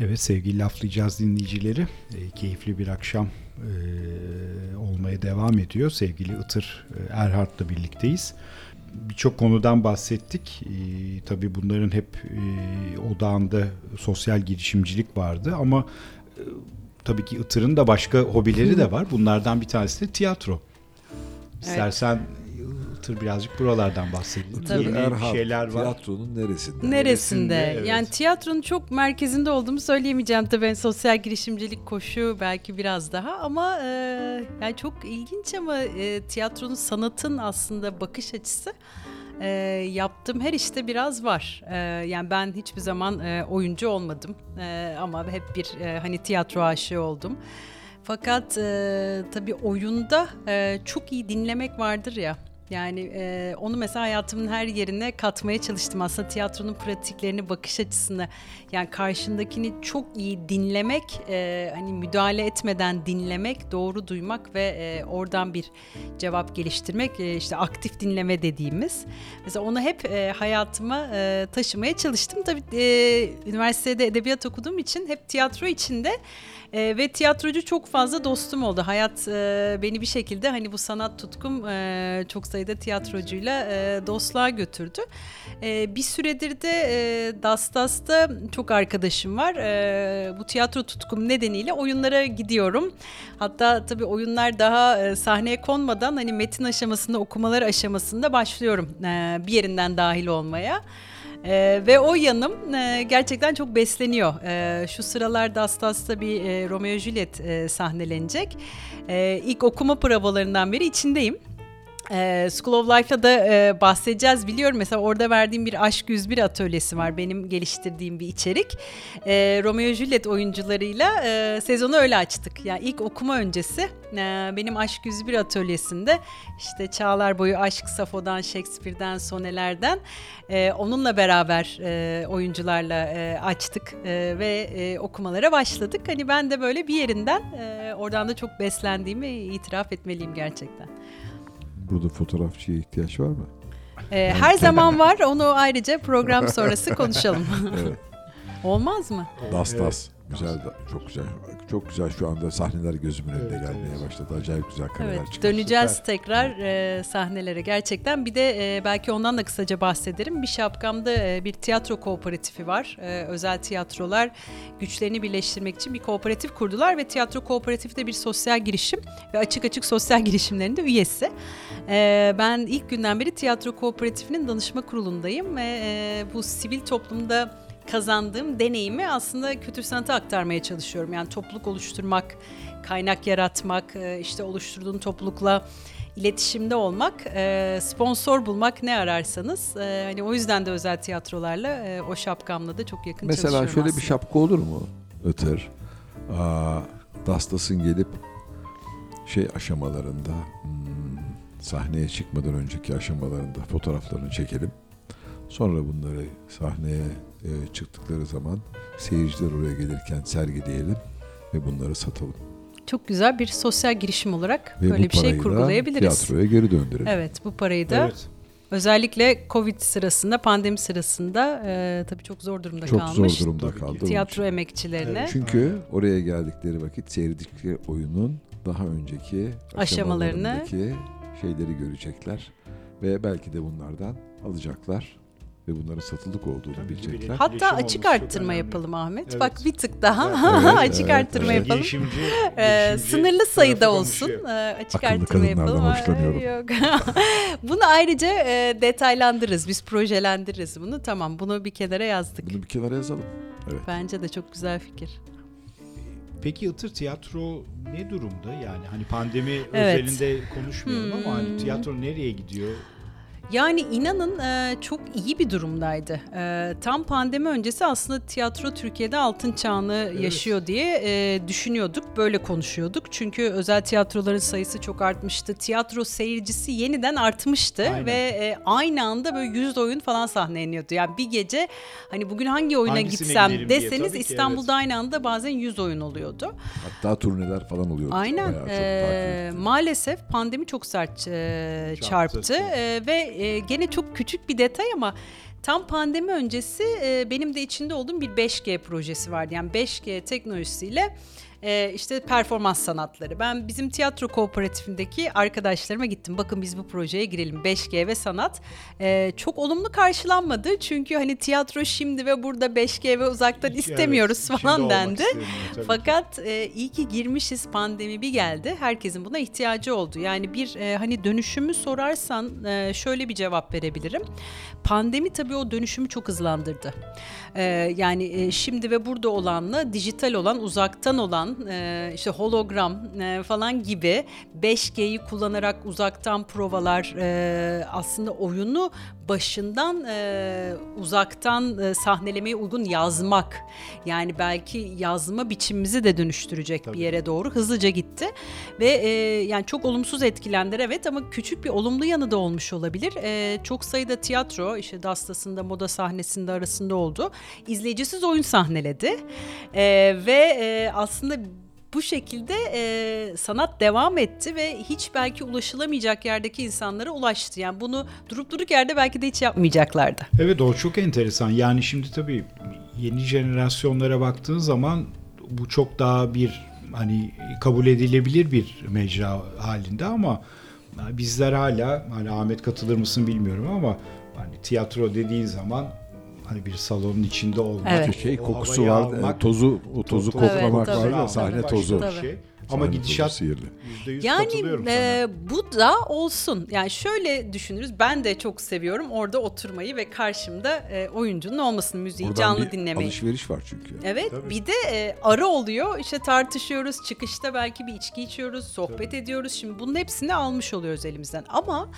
Evet sevgili laflayacağız dinleyicileri. E, keyifli bir akşam e, olmaya devam ediyor. Sevgili Itır e, Erhard'la birlikteyiz. Birçok konudan bahsettik. E, tabii bunların hep e, odağında sosyal girişimcilik vardı ama e, tabii ki Itır'ın da başka hobileri de var. Bunlardan bir tanesi de tiyatro. İstersen Itır birazcık buralardan bahsedelim. Tabii. Erhan, şeyler var. tiyatronun neresinde? Neresinde? Neresinde, evet. Yani tiyatronun çok merkezinde olduğumu söyleyemeyeceğim tabii. Yani sosyal girişimcilik koşu belki biraz daha ama e, yani çok ilginç ama e, tiyatronun sanatın aslında bakış açısı e, yaptığım her işte biraz var. E, yani ben hiçbir zaman e, oyuncu olmadım E, ama hep bir e, hani tiyatro aşığı oldum. Fakat e, tabii oyunda e, çok iyi dinlemek vardır ya. Yani e, onu mesela hayatımın her yerine katmaya çalıştım. Aslında tiyatronun pratiklerini, bakış açısını yani karşındakini çok iyi dinlemek, e, hani müdahale etmeden dinlemek, doğru duymak ve e, oradan bir cevap geliştirmek, e, işte aktif dinleme dediğimiz. Mesela onu hep e, hayatıma e, taşımaya çalıştım. Tabii e, üniversitede edebiyat okuduğum için hep tiyatro içinde e, ve tiyatrocu çok fazla dostum oldu. Hayat e, beni bir şekilde hani bu sanat tutkum e, çok sayıda tiyatrocuyla e, dostluğa götürdü. E, bir süredir de e, Dastas'ta çok arkadaşım var. E, bu tiyatro tutkum nedeniyle oyunlara gidiyorum. Hatta tabii oyunlar daha e, sahneye konmadan hani metin aşamasında, okumalar aşamasında başlıyorum e, bir yerinden dahil olmaya. Ee, ve o yanım e, gerçekten çok besleniyor. Ee, şu sıralarda Astas'ta bir e, Romeo Juliet e, sahnelenecek. Ee, ilk okuma provalarından beri içindeyim. Ee, School of Life'la da e, bahsedeceğiz biliyorum. Mesela orada verdiğim bir Aşk 101 atölyesi var. Benim geliştirdiğim bir içerik. Ee, Romeo Juliet oyuncularıyla e, sezonu öyle açtık. Yani ilk okuma öncesi e, benim Aşk 101 atölyesinde işte Çağlar boyu Aşk Safo'dan, Shakespeare'den, Soneler'den e, onunla beraber e, oyuncularla e, açtık e, ve e, okumalara başladık. Hani ben de böyle bir yerinden e, oradan da çok beslendiğimi itiraf etmeliyim gerçekten. Burada fotoğrafçıya ihtiyaç var mı? Ee, her zaman var. Onu ayrıca program sonrası konuşalım. Evet. Olmaz mı? Das Das. Güzel, çok güzel. Çok güzel şu anda sahneler gözümün önünde gelmeye başladı. Acayip güzel kareler Evet, çıkıyor. döneceğiz tekrar e, sahnelere gerçekten. Bir de e, belki ondan da kısaca bahsederim. Bir şapkamda e, bir tiyatro kooperatifi var. E, özel tiyatrolar güçlerini birleştirmek için bir kooperatif kurdular ve tiyatro kooperatifi de bir sosyal girişim ve açık açık sosyal girişimlerin de üyesi. E, ben ilk günden beri tiyatro kooperatifinin danışma kurulundayım ve e, bu sivil toplumda kazandığım deneyimi aslında kültür sanata aktarmaya çalışıyorum. Yani topluluk oluşturmak, kaynak yaratmak, e, işte oluşturduğun toplulukla iletişimde olmak, e, sponsor bulmak ne ararsanız. E, Hani o yüzden de özel tiyatrolarla o şapkamla da çok yakın Mesela çalışıyorum şöyle aslında. bir şapka olur mu? Itır. Aa, Dastas'ın gelip şey aşamalarında hmm, sahneye çıkmadan önceki aşamalarında fotoğraflarını çekelim. Sonra bunları sahneye e, çıktıkları zaman seyirciler oraya gelirken sergileyelim ve bunları satalım. Çok güzel bir sosyal girişim olarak Ve böyle bir şey parayı da kurgulayabiliriz. tiyatroya geri döndürelim. Evet bu parayı da Evet. özellikle Covid sırasında, pandemi sırasında e, tabii çok zor durumda Çok kalmış. zor durumda kaldı. Tiyatro emekçilerine. Evet. Çünkü oraya geldikleri vakit seyredikleri oyunun daha önceki Aşamalarını. aşamalarındaki şeyleri görecekler ve belki de bunlardan alacaklar ve bunların satılık olduğunu Tabii bilecekler. Hatta açık arttırma önemli. yapalım Ahmet. Evet. Bak bir tık daha Evet, açık evet, arttırma evet. yapalım. Girişimci, Ee, girişimci sınırlı sayıda olsun. konuşuyor. Ee, açık Akıllı arttırma yapalım. Hoşlanıyorum. Yok. bunu ayrıca e, detaylandırırız. Biz projelendiririz bunu. Tamam bunu bir kenara yazdık. Bunu bir kenara yazalım. Evet. Bence de çok güzel fikir. Peki Itır tiyatro ne durumda? Yani hani pandemi Evet. özelinde konuşmayalım ama hani Hmm. tiyatro nereye gidiyor? Yani inanın e, çok iyi bir durumdaydı. E, tam pandemi öncesi aslında tiyatro Türkiye'de altın çağını yaşıyor diye e, düşünüyorduk. Böyle konuşuyorduk. Çünkü özel tiyatroların sayısı çok artmıştı. Tiyatro seyircisi yeniden artmıştı Aynen. ve e, aynı anda böyle 100 oyun falan sahneleniyordu. Yani bir gece hani bugün hangi oyuna Hangisine gitsem diye, deseniz ki, İstanbul'da aynı anda bazen 100 oyun oluyordu. Hatta turneler falan oluyor. Aynen. Ettim. maalesef pandemi çok sert e, Çarptı. çarptı, Ee, ve e, gene çok küçük bir detay ama Tam pandemi öncesi e, benim de içinde olduğum bir 5G projesi vardı. Yani 5G teknolojisiyle e, işte performans sanatları. Ben bizim tiyatro kooperatifindeki arkadaşlarıma gittim. Bakın biz bu projeye girelim. 5G ve sanat. E, çok olumlu karşılanmadı. Çünkü hani tiyatro şimdi ve burada 5G ve uzaktan Evet, istemiyoruz içinde falan dendi. Fakat e, iyi ki girmişiz pandemi bir geldi. Herkesin buna ihtiyacı oldu. Yani bir e, hani dönüşümü sorarsan e, şöyle bir cevap verebilirim. Pandemi tabii o dönüşümü çok hızlandırdı. E, yani e, şimdi ve burada olanla dijital olan, uzaktan olan e, işte hologram e, falan gibi 5G'yi kullanarak uzaktan provalar e, aslında oyunu başından uzaktan sahnelemeye uygun yazmak. Yani belki yazma biçimimizi de dönüştürecek Tabii. bir yere doğru hızlıca gitti. Ve yani çok olumsuz etkilendiler evet ama küçük bir olumlu yanı da olmuş olabilir. Çok sayıda tiyatro işte Dastas'ında moda sahnesinde arasında oldu. İzleyicisiz oyun sahneledi. Ve aslında bu şekilde e, sanat devam etti ve hiç belki ulaşılamayacak yerdeki insanlara ulaştı. Yani bunu durup duruk yerde belki de hiç yapmayacaklardı. Evet o çok enteresan. Yani şimdi tabii yeni jenerasyonlara baktığın zaman bu çok daha bir hani kabul edilebilir bir mecra halinde ama bizler hala hani Ahmet katılır mısın bilmiyorum ama hani tiyatro dediğin zaman hani bir salonun içinde olmak, Evet. Şey kokusu var, almak, e, tozu, o tozu tozu koklamak Evet, var tabii. ya sahne tozu. bir Tabii. şey. Ama Sahne gidişat sihirli. %100 Yani e, bu da olsun. Yani şöyle düşünürüz. Ben de çok seviyorum orada oturmayı ve karşımda e, oyuncunun olmasını, müziği Buradan canlı bir dinlemeyi. alışveriş var çünkü. Evet Tabii. bir de e, ara oluyor işte tartışıyoruz çıkışta belki bir içki içiyoruz sohbet ediyoruz şimdi bunun hepsini almış oluyoruz elimizden ama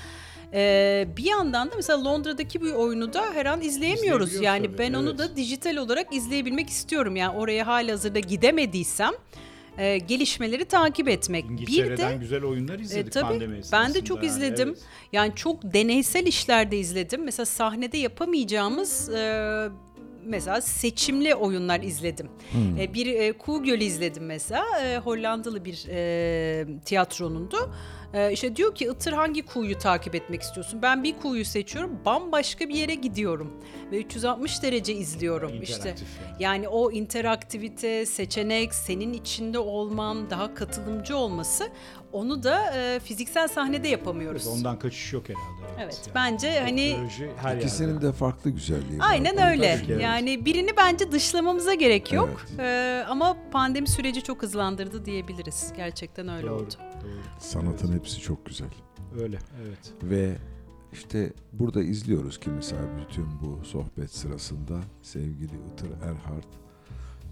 e, bir yandan da mesela Londra'daki bir oyunu da her an izleyemiyoruz yani tabii, ben onu evet. da dijital olarak izleyebilmek istiyorum yani oraya hali hazırda gidemediysem e, gelişmeleri takip etmek bir de güzel oyunlar e, izledik tabii pandemi ben de esnasında çok yani, izledim. evet. Yani çok deneysel işlerde izledim. Mesela sahnede yapamayacağımız e, mesela seçimli oyunlar izledim. E, bir e, Kuğu Gölü izledim mesela. E, Hollandalı bir e, tiyatronundu. E, işte diyor ki Itır hangi kuğuyu takip etmek istiyorsun? Ben bir kuğuyu seçiyorum. Bambaşka bir yere gidiyorum ve 360 derece izliyorum. işte İnteraktif yani. yani o interaktivite, seçenek, senin içinde olman, daha katılımcı olması onu da e, fiziksel sahnede yapamıyoruz. Evet, ondan kaçış yok herhalde. Evet, yani. bence hani- her İkisinin yerde. de farklı güzelliği var. Aynen Tabii öyle. ki, evet. Yani birini bence dışlamamıza gerek yok. Evet. Ee, ama pandemi süreci çok hızlandırdı diyebiliriz. Gerçekten öyle Doğru, oldu. doğru. Sanatın hepsi çok güzel. Öyle, evet. Ve işte burada izliyoruz ki mesela bütün bu sohbet sırasında sevgili Itır Erhard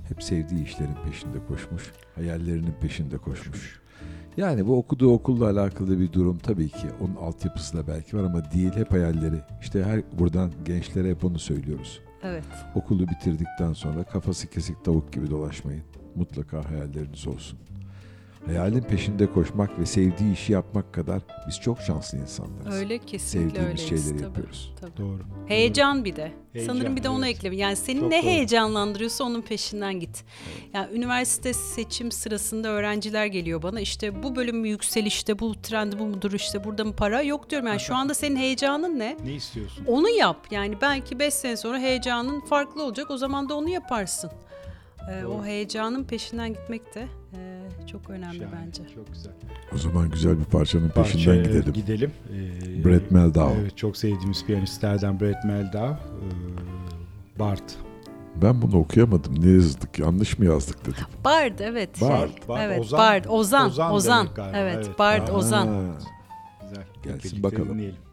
hep sevdiği işlerin peşinde koşmuş, hayallerinin peşinde koşmuş. Yani bu okuduğu okulla alakalı bir durum tabii ki onun altyapısı da belki var ama değil hep hayalleri. İşte her buradan gençlere hep onu söylüyoruz. Evet. Okulu bitirdikten sonra kafası kesik tavuk gibi dolaşmayın. Mutlaka hayalleriniz olsun. Hayalin peşinde koşmak ve sevdiği işi yapmak kadar biz çok şanslı insanlarız. Öyle kesinlikle Sevdiğimiz öyleyiz. şeyleri tabii, yapıyoruz. tabii. Doğru. Heyecan bir de. Heyecan, Sanırım bir de onu evet. ekleme. Yani seni Çok ne doğru. heyecanlandırıyorsa onun peşinden git. Yani üniversite seçim sırasında öğrenciler geliyor bana. İşte bu bölüm mü yükselişte, bu trend bu mudur işte burada mı para? Yok diyorum yani şu anda senin heyecanın ne? Ne istiyorsun? Onu yap. Yani belki 5 sene sonra heyecanın farklı olacak. O zaman da onu yaparsın. Ee, o heyecanın peşinden gitmek de e, çok önemli Şahane, bence. Çok güzel. O zaman güzel bir parçanın Parçaya peşinden gidelim. Gidelim. Ee, Brett Meldau. Evet, çok sevdiğimiz piyanistlerden Brett Meldau. Ee, Bart. Ben bunu okuyamadım. Ne yazdık? Yanlış mı yazdık dedim. Bard evet. Bard, şey. Bard, evet, Ozan. Bard, Ozan, Ozan Ozan. Evet, evet. Bard, Aa. Ozan. Güzel. Gelsin Birlikte bakalım. dinleyelim.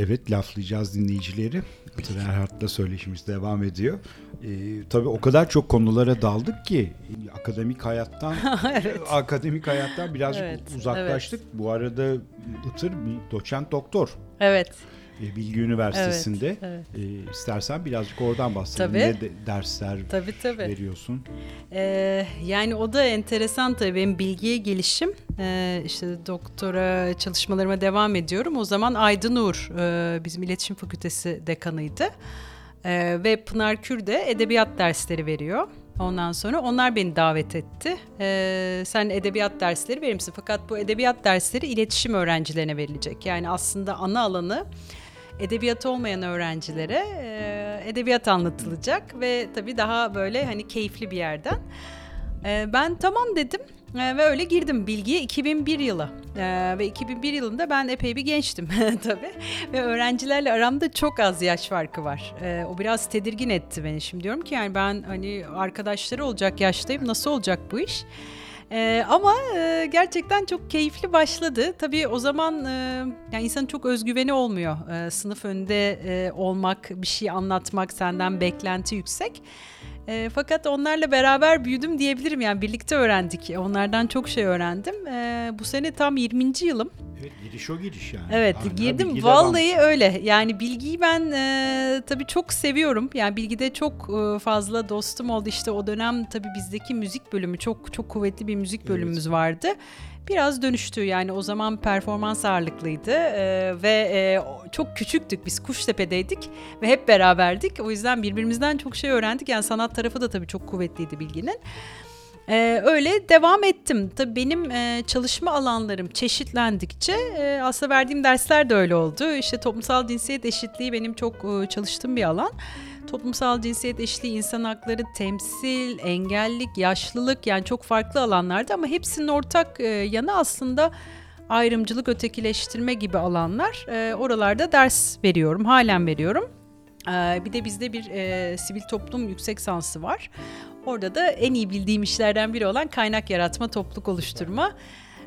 Evet laflayacağız dinleyicileri. Itır Erhard'la söyleşimiz devam ediyor. Ee, tabii o kadar çok konulara daldık ki akademik hayattan akademik hayattan birazcık Evet, uzaklaştık. Bu arada Itır bir doçent doktor. Evet. e, Bilgi Üniversitesi'nde. evet. E, istersen birazcık oradan bahsedelim. Tabii. Ne de- dersler Tabii tabii. veriyorsun? Ee, yani o da enteresan tabii benim bilgiye gelişim. Ee, işte doktora çalışmalarıma devam ediyorum. O zaman Aydın Uğur e, bizim iletişim fakültesi dekanıydı. Ee, ve Pınar Kür de edebiyat dersleri veriyor. Ondan sonra onlar beni davet etti. Ee, sen edebiyat dersleri verir misin? Fakat bu edebiyat dersleri iletişim öğrencilerine verilecek. Yani aslında ana alanı edebiyat olmayan öğrencilere e, edebiyat anlatılacak ve tabii daha böyle hani keyifli bir yerden. E, ben tamam dedim e, ve öyle girdim bilgiye 2001 yılı E, ve 2001 yılında ben epey bir gençtim tabii ve öğrencilerle aramda çok az yaş farkı var. O biraz tedirgin etti beni. Şimdi diyorum ki yani ben hani arkadaşları olacak yaştayım nasıl olacak bu iş? Ee, ama e, gerçekten çok keyifli başladı. Tabii o zaman e, yani insanın çok özgüveni olmuyor. E, sınıf önünde e, olmak, bir şey anlatmak, senden beklenti yüksek. E, fakat onlarla beraber büyüdüm diyebilirim. Yani birlikte öğrendik. Onlardan çok şey öğrendim. E, bu sene tam 20. yılım. Evet giriş o giriş yani. Evet Hala girdim vallahi öyle yani bilgiyi ben e, tabii çok seviyorum yani bilgide çok e, fazla dostum oldu işte o dönem tabii bizdeki müzik bölümü çok çok kuvvetli bir müzik bölümümüz vardı biraz dönüştü yani o zaman performans ağırlıklıydı e, ve e, çok küçüktük biz Kuştepe'deydik ve hep beraberdik o yüzden birbirimizden çok şey öğrendik yani sanat tarafı da tabii çok kuvvetliydi bilginin. Ee, öyle devam ettim. Tabii benim e, çalışma alanlarım çeşitlendikçe e, aslında verdiğim dersler de öyle oldu. İşte toplumsal cinsiyet eşitliği benim çok e, çalıştığım bir alan. Toplumsal cinsiyet eşitliği, insan hakları, temsil, engellik, yaşlılık yani çok farklı alanlarda ama hepsinin ortak e, yanı aslında ayrımcılık, ötekileştirme gibi alanlar. E, oralarda ders veriyorum, halen veriyorum. Ee, bir de bizde bir e, sivil toplum yüksek sansı var. Orada da en iyi bildiğim işlerden biri olan kaynak yaratma, topluluk oluşturma.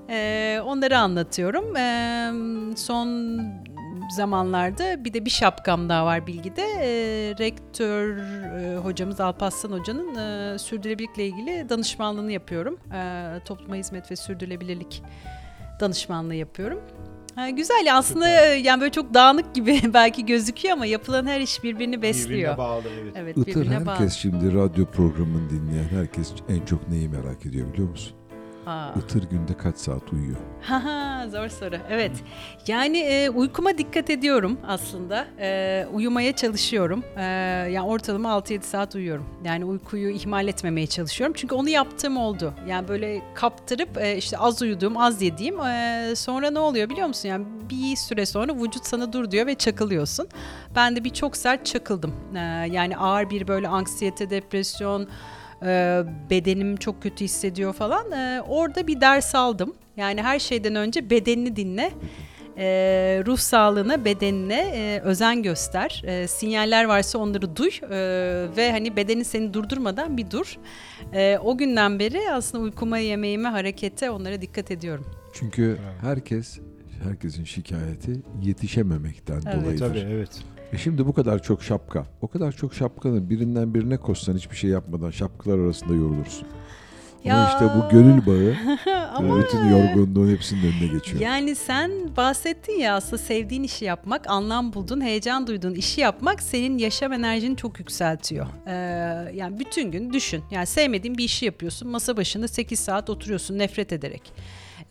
Ee, onları anlatıyorum. Ee, son zamanlarda bir de bir şapkam daha var bilgide. Ee, rektör e, hocamız Alparslan Hoca'nın e, sürdürülebilirlikle ilgili danışmanlığını yapıyorum. Ee, topluma hizmet ve sürdürülebilirlik danışmanlığı yapıyorum. Ha, güzel ya aslında e, yani böyle çok dağınık gibi belki gözüküyor ama yapılan her iş birbirini besliyor. Birbirine bağlı evet. Evet Itır birbirine bağlı. herkes şimdi radyo programını dinleyen herkes en çok neyi merak ediyor biliyor musun? Ha. Itır günde kaç saat uyuyor? Zor soru. Evet. Yani e, uykuma dikkat ediyorum aslında. E, uyumaya çalışıyorum. E, yani ortalama 6-7 saat uyuyorum. Yani uykuyu ihmal etmemeye çalışıyorum. Çünkü onu yaptığım oldu. Yani böyle kaptırıp e, işte az uyuduğum, az yediğim. e, sonra ne oluyor biliyor musun? Yani bir süre sonra vücut sana dur diyor ve çakılıyorsun. Ben de bir çok sert çakıldım. E, yani ağır bir böyle anksiyete, depresyon, e, bedenim çok kötü hissediyor falan. E, orada bir ders aldım. Yani her şeyden önce bedenini dinle. E, ruh sağlığına, bedenine e, özen göster. E, sinyaller varsa onları duy e, ve hani bedenin seni durdurmadan bir dur. E, o günden beri aslında uykuma, yemeğime, harekete onlara dikkat ediyorum. Çünkü herkes herkesin şikayeti yetişememekten Evet. dolayıdır. Tabii evet. E şimdi bu kadar çok şapka. O kadar çok şapkanın birinden birine koşsan hiçbir şey yapmadan şapkalar arasında yorulursun. Ama Ya. işte bu gönül bağı Ama bütün yorgunluğun hepsinin önüne geçiyor. Yani sen bahsettin ya aslında sevdiğin işi yapmak, anlam bulduğun, heyecan duyduğun işi yapmak senin yaşam enerjini çok yükseltiyor. Ee, yani bütün gün düşün. Yani sevmediğin bir işi yapıyorsun. Masa başında 8 saat oturuyorsun nefret ederek.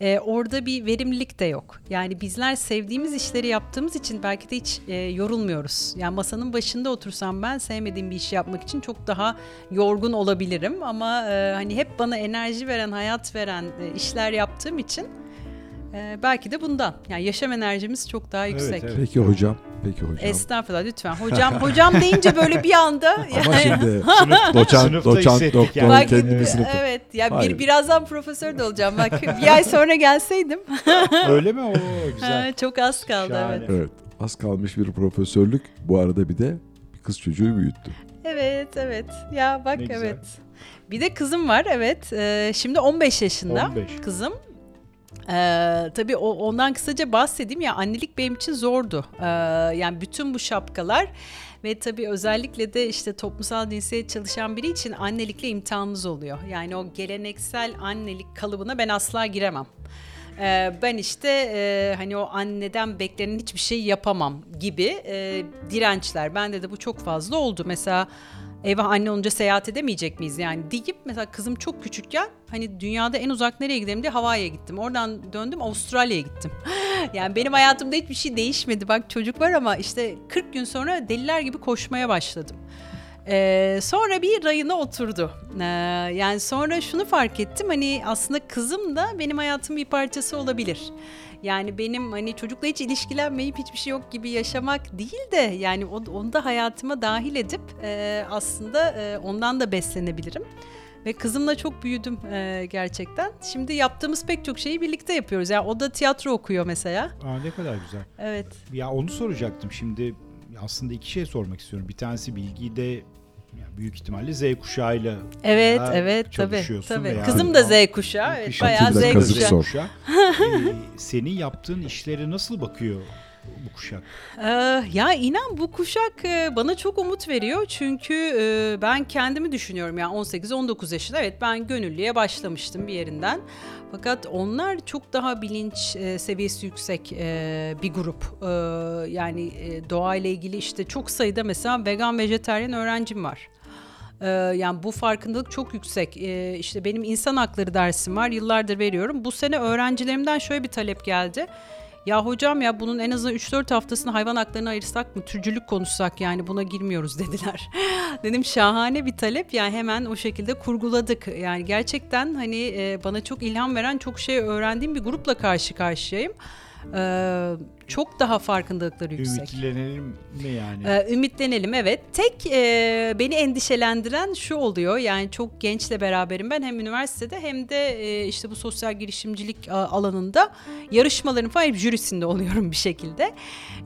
Ee, orada bir verimlilik de yok. Yani bizler sevdiğimiz işleri yaptığımız için belki de hiç e, yorulmuyoruz. Yani masanın başında otursam ben sevmediğim bir işi yapmak için çok daha yorgun olabilirim. Ama e, hani hep bana enerji veren, hayat veren e, işler yaptığım için ee, belki de bundan. Yani yaşam enerjimiz çok daha yüksek. evet. Peki hocam, peki hocam. Estağfurullah lütfen. Hocam hocam deyince böyle bir anda Ama yani şimdi doçent, sınıfta doçent, doktor yani. Bak, kendini sınıfta. evet ya bir birazdan profesör de olacağım. Bak bir ay sonra gelseydim. Öyle mi? Oo güzel. Ha, çok az kaldı Şahane. evet. Evet. Az kalmış bir profesörlük. Bu arada bir de bir kız çocuğu büyüttü. Evet evet. Ya bak Ne güzel. evet. Bir de kızım var evet. Ee, şimdi 15 yaşında 15. kızım. Ee, tabii o, ondan kısaca bahsedeyim ya annelik benim için zordu. Ee, yani bütün bu şapkalar ve tabii özellikle de işte toplumsal cinsiyet çalışan biri için annelikle imtihanınız oluyor. Yani o geleneksel annelik kalıbına ben asla giremem. Ee, ben işte e, hani o anneden beklenen hiçbir şey yapamam gibi e, dirençler. Bende de bu çok fazla oldu. Mesela eyvah anne olunca seyahat edemeyecek miyiz yani deyip mesela kızım çok küçükken hani dünyada en uzak nereye gidelim diye Hawaii'ye gittim. Oradan döndüm Avustralya'ya gittim. yani benim hayatımda hiçbir şey değişmedi. Bak çocuk var ama işte 40 gün sonra deliler gibi koşmaya başladım. Ee, sonra bir rayına oturdu. Ee, yani sonra şunu fark ettim hani aslında kızım da benim hayatımın bir parçası olabilir. Yani benim hani çocukla hiç ilişkilenmeyip hiçbir şey yok gibi yaşamak değil de yani onu da hayatıma dahil edip e, aslında e, ondan da beslenebilirim. Ve kızımla çok büyüdüm e, gerçekten. Şimdi yaptığımız pek çok şeyi birlikte yapıyoruz. Yani o da tiyatro okuyor mesela. Aa, ne kadar güzel. Evet. Ya onu soracaktım şimdi aslında iki şey sormak istiyorum. Bir tanesi bilgiyi de ya büyük ihtimalle Z kuşağıyla Evet, evet tabii. çalışıyorsun tabii. veya- Kızım da Z kuşağı. Evet, bayağı Atilla Z kazık kuşağı. sor. kuşağı. Ee, senin yaptığın işlere nasıl bakıyor bu kuşak? Ee, ya inan bu kuşak e, bana çok umut veriyor çünkü e, ben kendimi düşünüyorum yani 18-19 yaşında evet ben gönüllüye başlamıştım bir yerinden fakat onlar çok daha bilinç e, seviyesi yüksek e, bir grup Ee, yani e, doğayla ilgili işte çok sayıda mesela vegan vejeteryan öğrencim var. Ee, yani bu farkındalık çok yüksek. Ee, işte benim insan hakları dersim var. Yıllardır veriyorum. Bu sene öğrencilerimden şöyle bir talep geldi. Ya hocam ya bunun en azından 3-4 haftasını hayvan haklarına ayırsak mı? Türcülük konuşsak yani buna girmiyoruz dediler. Dedim şahane bir talep yani hemen o şekilde kurguladık. Yani gerçekten hani e, bana çok ilham veren çok şey öğrendiğim bir grupla karşı karşıyayım. Çok daha farkındalıkları yüksek. Ümitlenelim mi yani? Ee, ümitlenelim evet. Tek e, beni endişelendiren şu oluyor. Yani çok gençle beraberim ben hem üniversitede hem de e, işte bu sosyal girişimcilik alanında yarışmaların falan hep jürisinde oluyorum bir şekilde.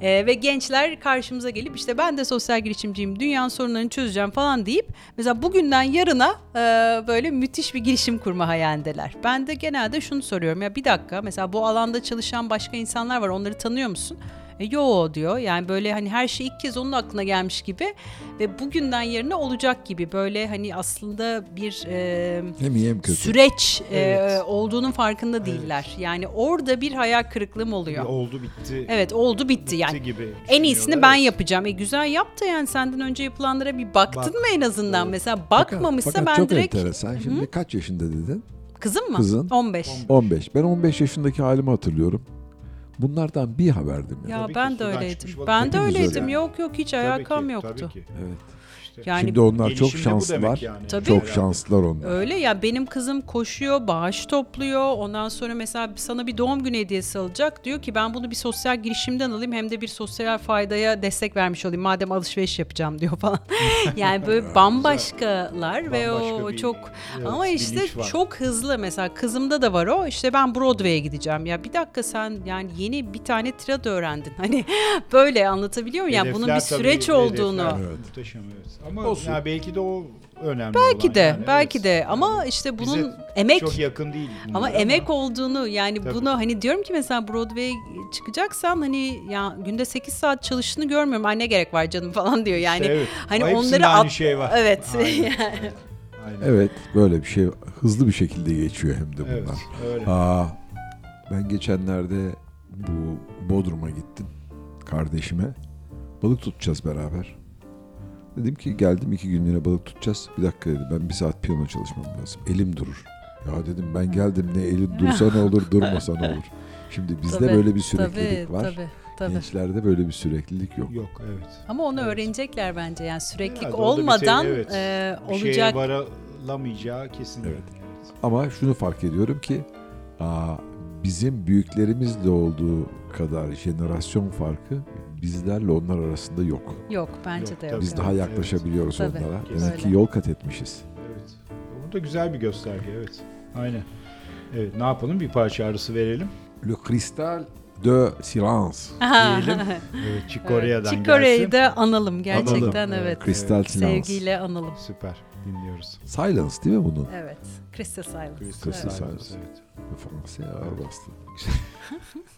E, ve gençler karşımıza gelip işte ben de sosyal girişimciyim, dünyanın sorunlarını çözeceğim falan deyip mesela bugünden yarına e, böyle müthiş bir girişim kurma hayalindeler. Ben de genelde şunu soruyorum ya bir dakika mesela bu alanda çalışan başka insanlar var onları tanıyor musun? E, yo diyor. Yani böyle hani her şey ilk kez onun aklına gelmiş gibi ve bugünden yarına olacak gibi böyle hani aslında bir e, Hem iyi hem kötü. süreç e, Evet. olduğunun farkında değiller. Yani orada bir hayal kırıklığım oluyor. Oldu bitti. Evet oldu bitti bitti yani. gibi. En iyisini ben Evet. yapacağım. E güzel yap da yani senden önce yapılanlara bir baktın Bak. mı en azından? Evet. Mesela Fakat- bakmamışsa fakat ben çok direkt enteresan. Şimdi kaç yaşında dedin? kızım mı? Kızın. 15. 15. Ben 15 yaşındaki halimi hatırlıyorum. Bunlardan bir haberdim. ya. Ya Tabii ben de öyleydim. Ben de öyleydim. öyle. Yok yok hiç Tabii alakam ki, yoktu. Tabii ki. Evet. İşte. Yani Şimdi onlar çok şanslılar. yani. Tabii. Çok şanslılar onlar. Öyle ya benim kızım koşuyor, bağış topluyor. Ondan sonra mesela sana bir doğum günü hediyesi alacak. Diyor ki ben bunu bir sosyal girişimden alayım hem de bir sosyal faydaya destek vermiş olayım. Madem alışveriş yapacağım diyor falan. yani böyle bambaşkalar ve o Bambaşka bir- çok evet, ama işte çok hızlı mesela kızımda da var o. İşte ben Broadway'e gideceğim. Ya bir dakika sen yani yeni bir tane tirad öğrendin. Hani böyle anlatabiliyor muyum? Yani bunun bir tabii, süreç hedefler olduğunu. Evet. Muhteşem evet. Ama Olsun. ya belki de o önemli Belki olan de, yani, belki evet. de ama işte bunun Bize emek çok yakın değil. Ama emek olduğunu yani Tabii. bunu hani diyorum ki mesela Broadway'e çıkacaksan hani ya günde 8 saat çalıştığını görmüyorum. Ay ne gerek var canım falan diyor. Yani İşte evet. hani O hepsinde onları aynı at- şey var. Evet. Aynen. Yani. Aynen. Evet böyle bir şey hızlı bir şekilde geçiyor hem de Evet, bunlar. öyle. Aa, ben geçenlerde bu Bodrum'a gittim kardeşime. Balık tutacağız beraber. Dedim ki geldim iki günlüğüne balık tutacağız. Bir dakika dedi ben bir saat piyano çalışmam lazım. Elim durur. Ya dedim ben geldim ne elim dursa ne olur durmasa ne olur. Şimdi bizde Tabii, böyle bir süreklilik tabii, var. Tabii, tabii. Gençlerde böyle bir süreklilik yok. Yok evet. Ama onu Evet. öğrenecekler bence yani süreklilik Herhalde bir olmadan şey, evet. e, Bir şeye olacak. varılamayacağı kesin. Evet. Ama şunu fark ediyorum ki aa, bizim büyüklerimizle olduğu kadar jenerasyon farkı bizlerle onlar arasında yok. Yok bence Yok, de tabii. yok. Biz daha Evet. yaklaşabiliyoruz Tabii, onlara. kesinlikle. Demek ki yol kat etmişiz. Evet. Bu da güzel bir gösterge evet. Aynen. Evet ne yapalım bir parça arası verelim. Le cristal de silence. Diyelim. Evet Chick Corea'yı gelsin. da analım gerçekten Analım, evet. evet. Kristal silence. Sevgiyle analım. Süper. dinliyoruz. Silence değil mi bunun? Evet. Crystal Silence. Crystal Evet. Silence. Evet. Fransa'ya ağır bastı.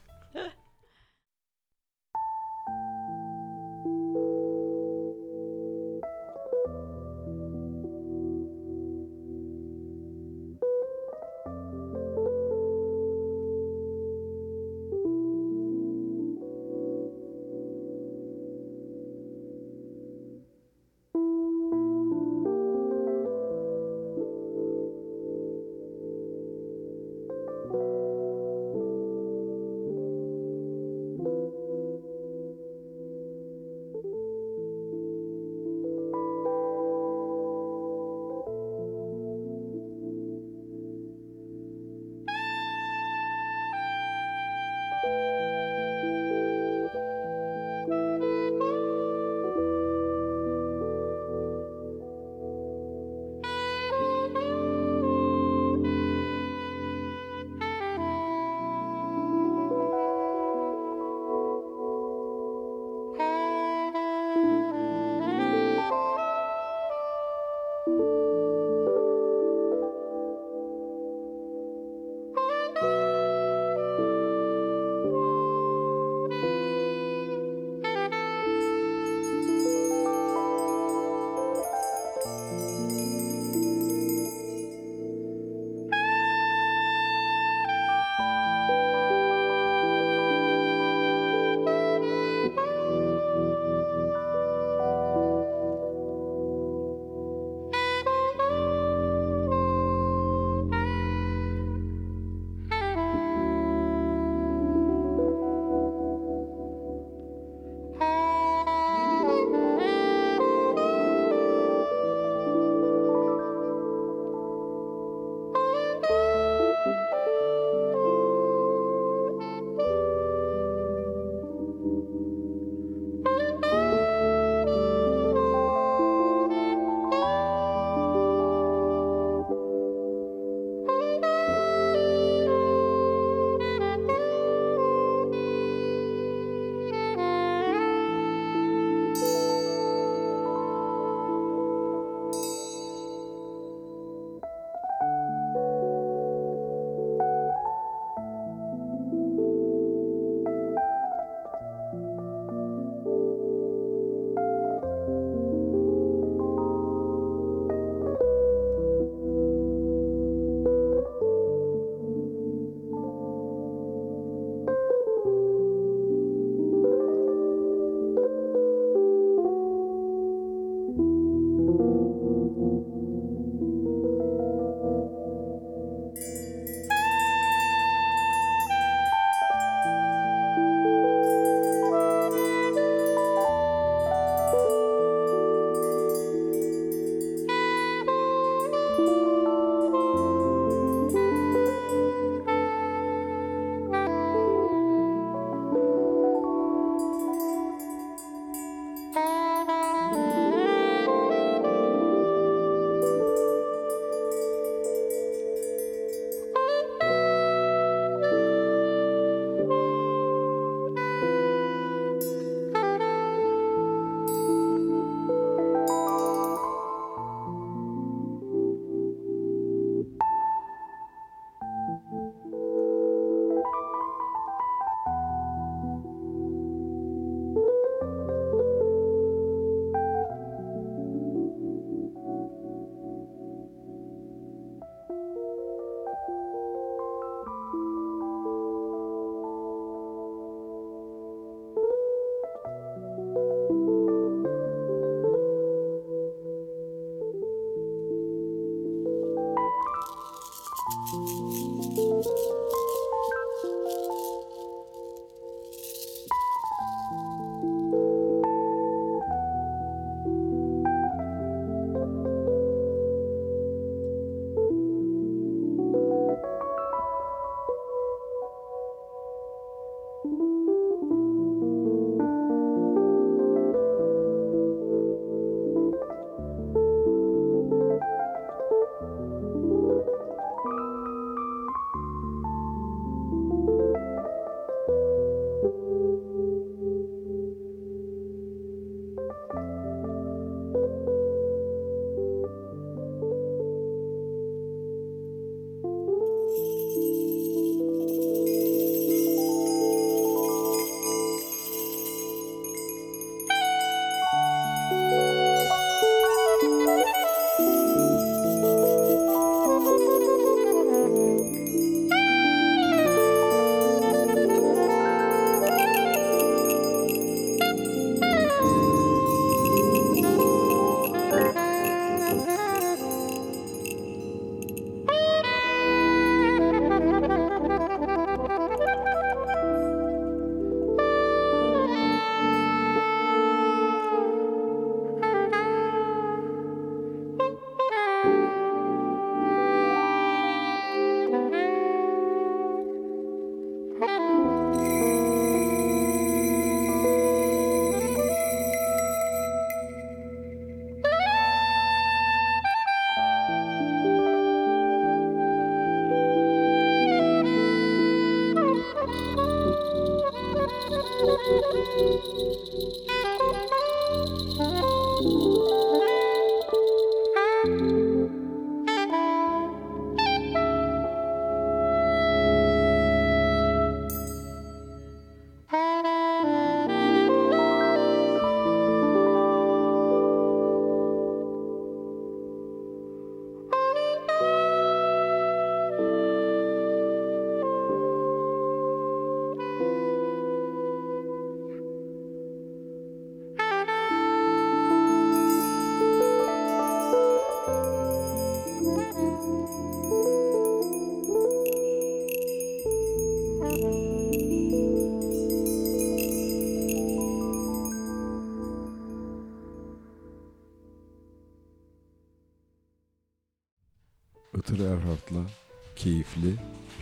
keyifli,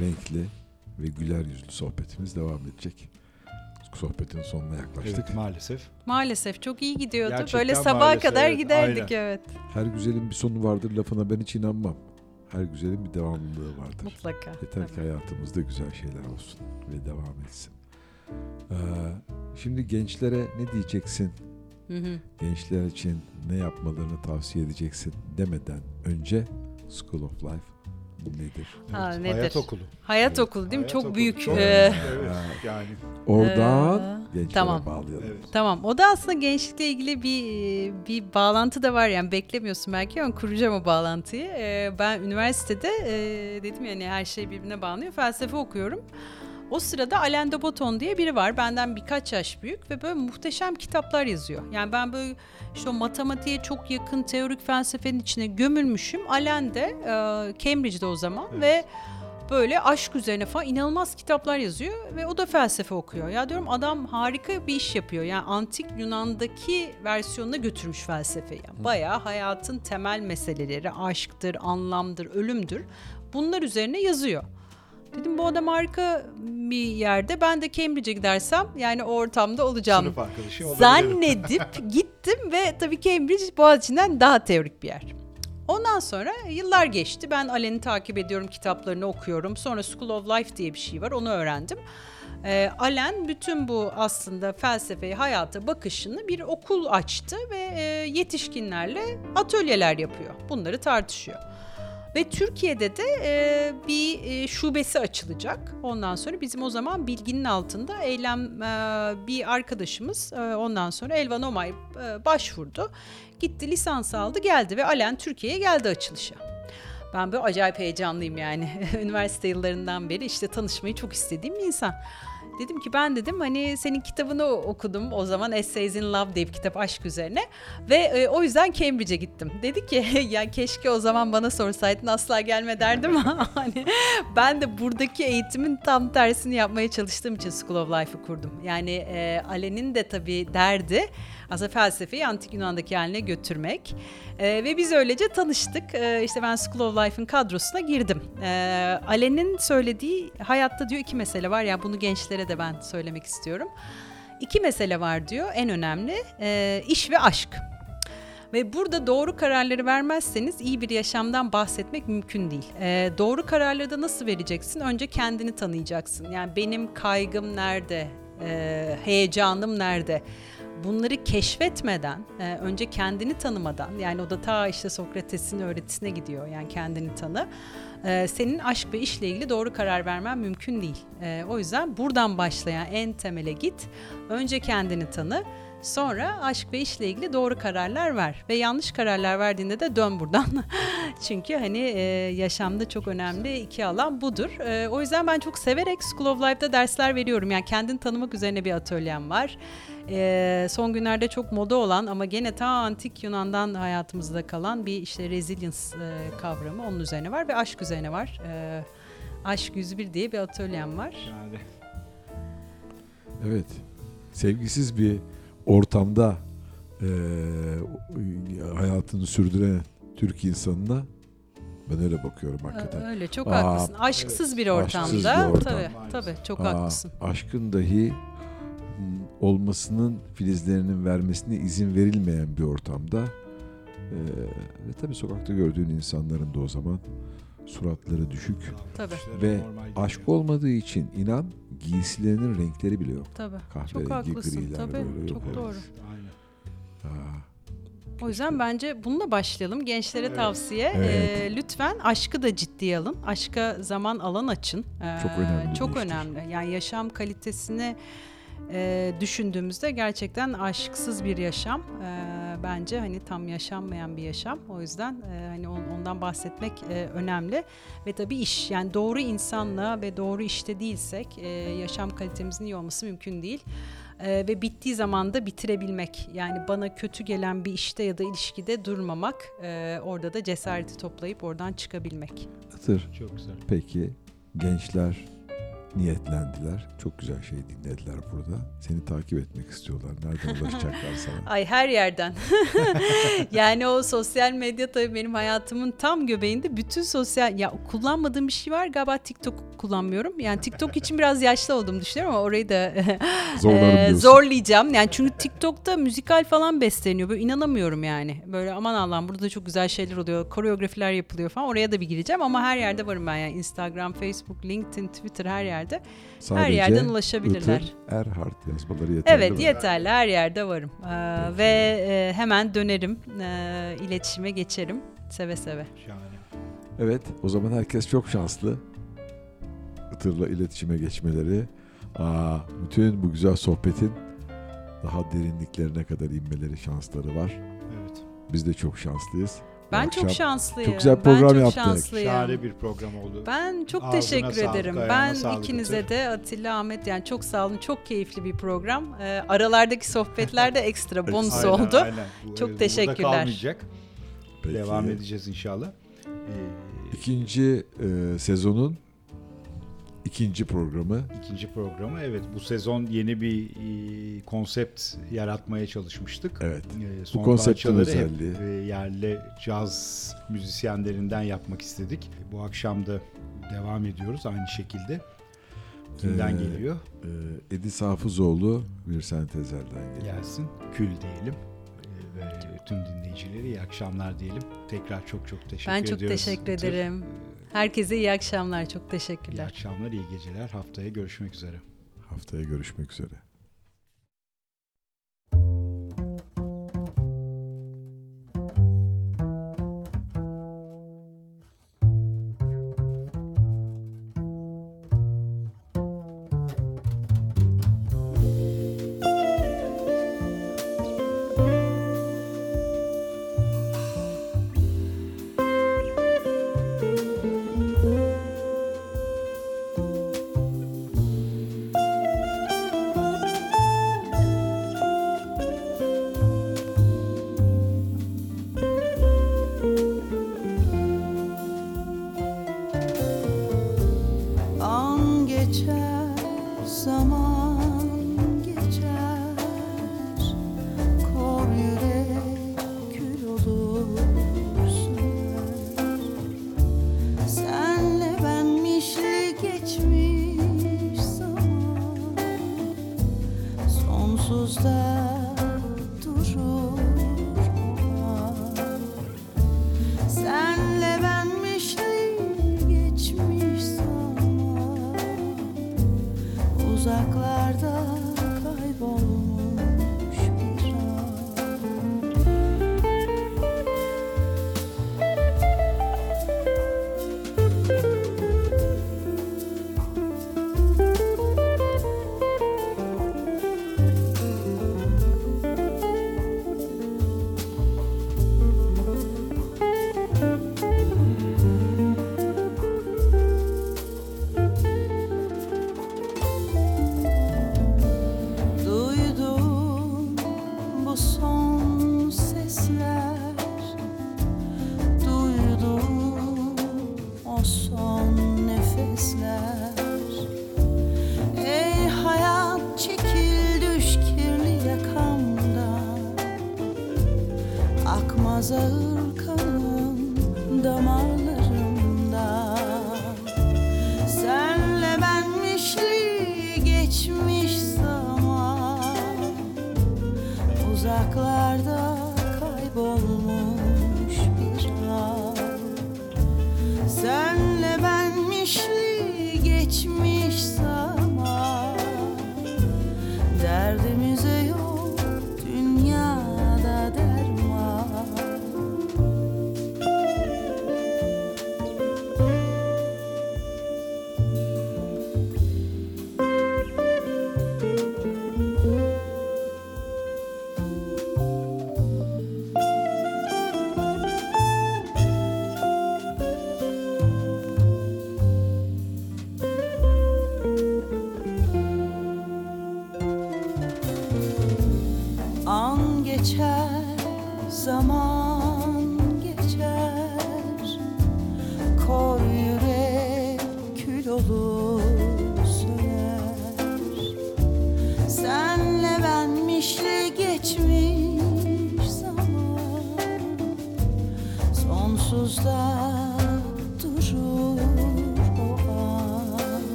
renkli ve güler yüzlü sohbetimiz devam edecek. Sohbetin sonuna yaklaştık. Evet, maalesef. Maalesef çok iyi gidiyordu. Gerçekten Böyle sabaha maalesef, kadar evet, giderdik aynen. evet. Her güzelin bir sonu vardır lafına ben hiç inanmam. Her güzelin bir devamlılığı vardır. Mutlaka. Yeter ki hayatımızda güzel şeyler olsun ve devam etsin. Ee, şimdi gençlere ne diyeceksin? Hı hı. Gençler için ne yapmalarını tavsiye edeceksin demeden önce School of Life nedir? Ha, Evet, nedir? Hayat okulu. Hayat okulu değil mi? Hayat Çok okulu. büyük. Çok e, evet, yani. Oradan Ee, gençlere tamam. bağlayalım. Evet. Tamam. O da aslında gençlikle ilgili bir bir bağlantı da var yani beklemiyorsun belki ama kuracağım o bağlantıyı. Ee, ben üniversitede e, dedim yani her şey birbirine bağlanıyor. Felsefe okuyorum. O sırada Alain de Botton diye biri var. Benden birkaç yaş büyük ve böyle muhteşem kitaplar yazıyor. Yani ben böyle işte o matematiğe çok yakın teorik felsefenin içine gömülmüşüm. Alain de e, Cambridge'de o zaman Evet. ve böyle aşk üzerine falan inanılmaz kitaplar yazıyor ve o da felsefe okuyor. Ya diyorum adam harika bir iş yapıyor. Yani antik Yunan'daki versiyonuna götürmüş felsefeyi. Yani bayağı hayatın temel meseleleri aşktır, anlamdır, ölümdür. Bunlar üzerine yazıyor. Dedim bu adam harika bir yerde. Ben de Cambridge'e gidersem yani o ortamda olacağım. Sınıf arkadaşı. Zannedip gittim ve tabii Cambridge Boğaziçi'nden daha teorik bir yer. Ondan sonra yıllar geçti. Ben Alen'i takip ediyorum, kitaplarını okuyorum. Sonra School of Life diye bir şey var, onu öğrendim. Ee, Alen bütün bu aslında felsefeyi, hayata bakışını bir okul açtı ve e, yetişkinlerle atölyeler yapıyor. Bunları tartışıyor. Ve Türkiye'de de e, bir e, şubesi açılacak. Ondan sonra bizim o zaman bilginin altında eylem e, bir arkadaşımız e, ondan sonra Elvan Omay e, başvurdu. Gitti lisans aldı geldi ve Alen Türkiye'ye geldi açılışa. Ben böyle acayip heyecanlıyım yani. Üniversite yıllarından beri işte tanışmayı çok istediğim bir insan. Dedim ki ben dedim hani senin kitabını okudum o zaman Essays in Love diye bir kitap aşk üzerine ve e, o yüzden Cambridge'e gittim. Dedi ki ya keşke o zaman bana sorsaydın asla gelme derdim hani ben de buradaki eğitimin tam tersini yapmaya çalıştığım için School of Life'ı kurdum. Yani e, Alen'in de tabii derdi aslında felsefeyi antik Yunan'daki haline götürmek. E, ve biz öylece tanıştık. E, işte ben School of Life'ın kadrosuna girdim. E, Alen'in söylediği hayatta diyor iki mesele var ya bunu gençlere de ben söylemek istiyorum. İki mesele var diyor en önemli e, iş ve aşk. Ve burada doğru kararları vermezseniz iyi bir yaşamdan bahsetmek mümkün değil. Ee, doğru kararları da nasıl vereceksin? Önce kendini tanıyacaksın. Yani benim kaygım nerede? Ee, heyecanım nerede? Bunları keşfetmeden, e, önce kendini tanımadan, yani o da ta işte Sokrates'in öğretisine gidiyor. Yani kendini tanı. Ee, senin aşk ve işle ilgili doğru karar vermen mümkün değil. Ee, o yüzden buradan başlayan en temele git. Önce kendini tanı. Sonra aşk ve işle ilgili doğru kararlar ver ve yanlış kararlar verdiğinde de dön buradan. Çünkü hani e, yaşamda çok önemli iki alan budur. E, o yüzden ben çok severek School of Life'da dersler veriyorum. Yani kendini tanımak üzerine bir atölyem var. E, son günlerde çok moda olan ama gene ta antik Yunan'dan hayatımızda kalan bir işte resilience e, kavramı onun üzerine var ve aşk üzerine var. E, Aşk 101 diye bir atölyem var. Evet. Sevgisiz bir ortamda eee, hayatını sürdüren Türk insanına ben öyle bakıyorum hakikaten. Öyle çok Aa, haklısın. Aşksız bir Aşksız ortamda. bir ortam. Tabii tabii çok Aa, haklısın. Aşkın dahi olmasının filizlerinin vermesine izin verilmeyen bir ortamda eee, ve tabii sokakta gördüğün insanların da o zaman suratları düşük Tabii. ve aşk olmadığı için inan giysilerinin renkleri bile yok. Tabii. Kahverengi, Çok haklısın. griler Tabii. böyle Çok yok. doğru. Aynen. Aa, O yüzden bence bununla başlayalım. Gençlere Evet. tavsiye. Evet. Ee, lütfen aşkı da ciddiye alın. Aşka zaman alan açın. Ee, Çok önemli Çok iştir. önemli. Yani yaşam kalitesini e, düşündüğümüzde gerçekten aşksız bir yaşam e, bence hani tam yaşanmayan bir yaşam. O yüzden e, hani on- ondan bahsetmek e, önemli ve tabii iş yani doğru insanla ve doğru işte değilsek e, yaşam kalitemizin iyi olması mümkün değil. E, ve bittiği zaman da bitirebilmek yani bana kötü gelen bir işte ya da ilişkide durmamak e, orada da cesareti toplayıp oradan çıkabilmek. Itır. Çok güzel. Peki gençler niyetlendiler. Çok güzel şey dinlediler burada. Seni takip etmek istiyorlar. Nereden ulaşacaklar sana? Ay her yerden. yani o sosyal medya tabii benim hayatımın tam göbeğinde bütün sosyal ya kullanmadığım bir şey var galiba TikTok kullanmıyorum. Yani TikTok için biraz yaşlı olduğumu düşünüyorum ama orayı da e, zorlayacağım. Yani çünkü TikTok'ta müzikal falan besleniyor. Böyle inanamıyorum yani. Böyle aman Allah'ım burada çok güzel şeyler oluyor. Koreografiler yapılıyor falan. Oraya da bir gireceğim ama her yerde varım ben yani. Instagram, Facebook, LinkedIn, Twitter her yerde. Sadece yerden ulaşabilirler. Itır, Erhard yazmaları yeterli. Evet yeterli her yerde varım Ee, ve e, hemen dönerim Ee, iletişime geçerim seve seve. Şahane. Evet o zaman herkes çok şanslı. Itır'la iletişime geçmeleri. Aa, bütün bu güzel sohbetin daha derinliklerine kadar inmeleri şansları var. Evet. Biz de çok şanslıyız. Ben akşam çok şanslıyım. çok güzel ben program çok yaptık. şanslıyım. Şahane bir program oldu. Ben çok Ağzına teşekkür sağlık, ederim. Ben sağlık ikinize Itır. de Atilla, Ahmet yani çok sağ olun. Çok keyifli bir program. Ee, aralardaki sohbetler de ekstra bonus Aynen, oldu. aynen. Bu, Çok teşekkürler. Burada kalmayacak. Peki. Devam edeceğiz inşallah. Ee, İkinci e, sezonun ikinci programı. ikinci programı. Evet bu sezon yeni bir e, konsept yaratmaya çalışmıştık. Evet. E, Bu son konseptin parçaları hep, özelliği. e, yerli caz müzisyenlerinden yapmak istedik. Bu akşam da devam ediyoruz aynı şekilde. Kimden Ee, geliyor? E, Edis Hafızoğlu bir sentezerden geliyor. Gelsin. Kül diyelim. E, ve tüm dinleyicilere iyi akşamlar diyelim. Tekrar çok çok teşekkür Ben çok ediyoruz. teşekkür Itır. ederim. Herkese iyi akşamlar. Çok İyi teşekkürler. akşamlar, iyi geceler. Haftaya görüşmek üzere. Haftaya görüşmek üzere. summer.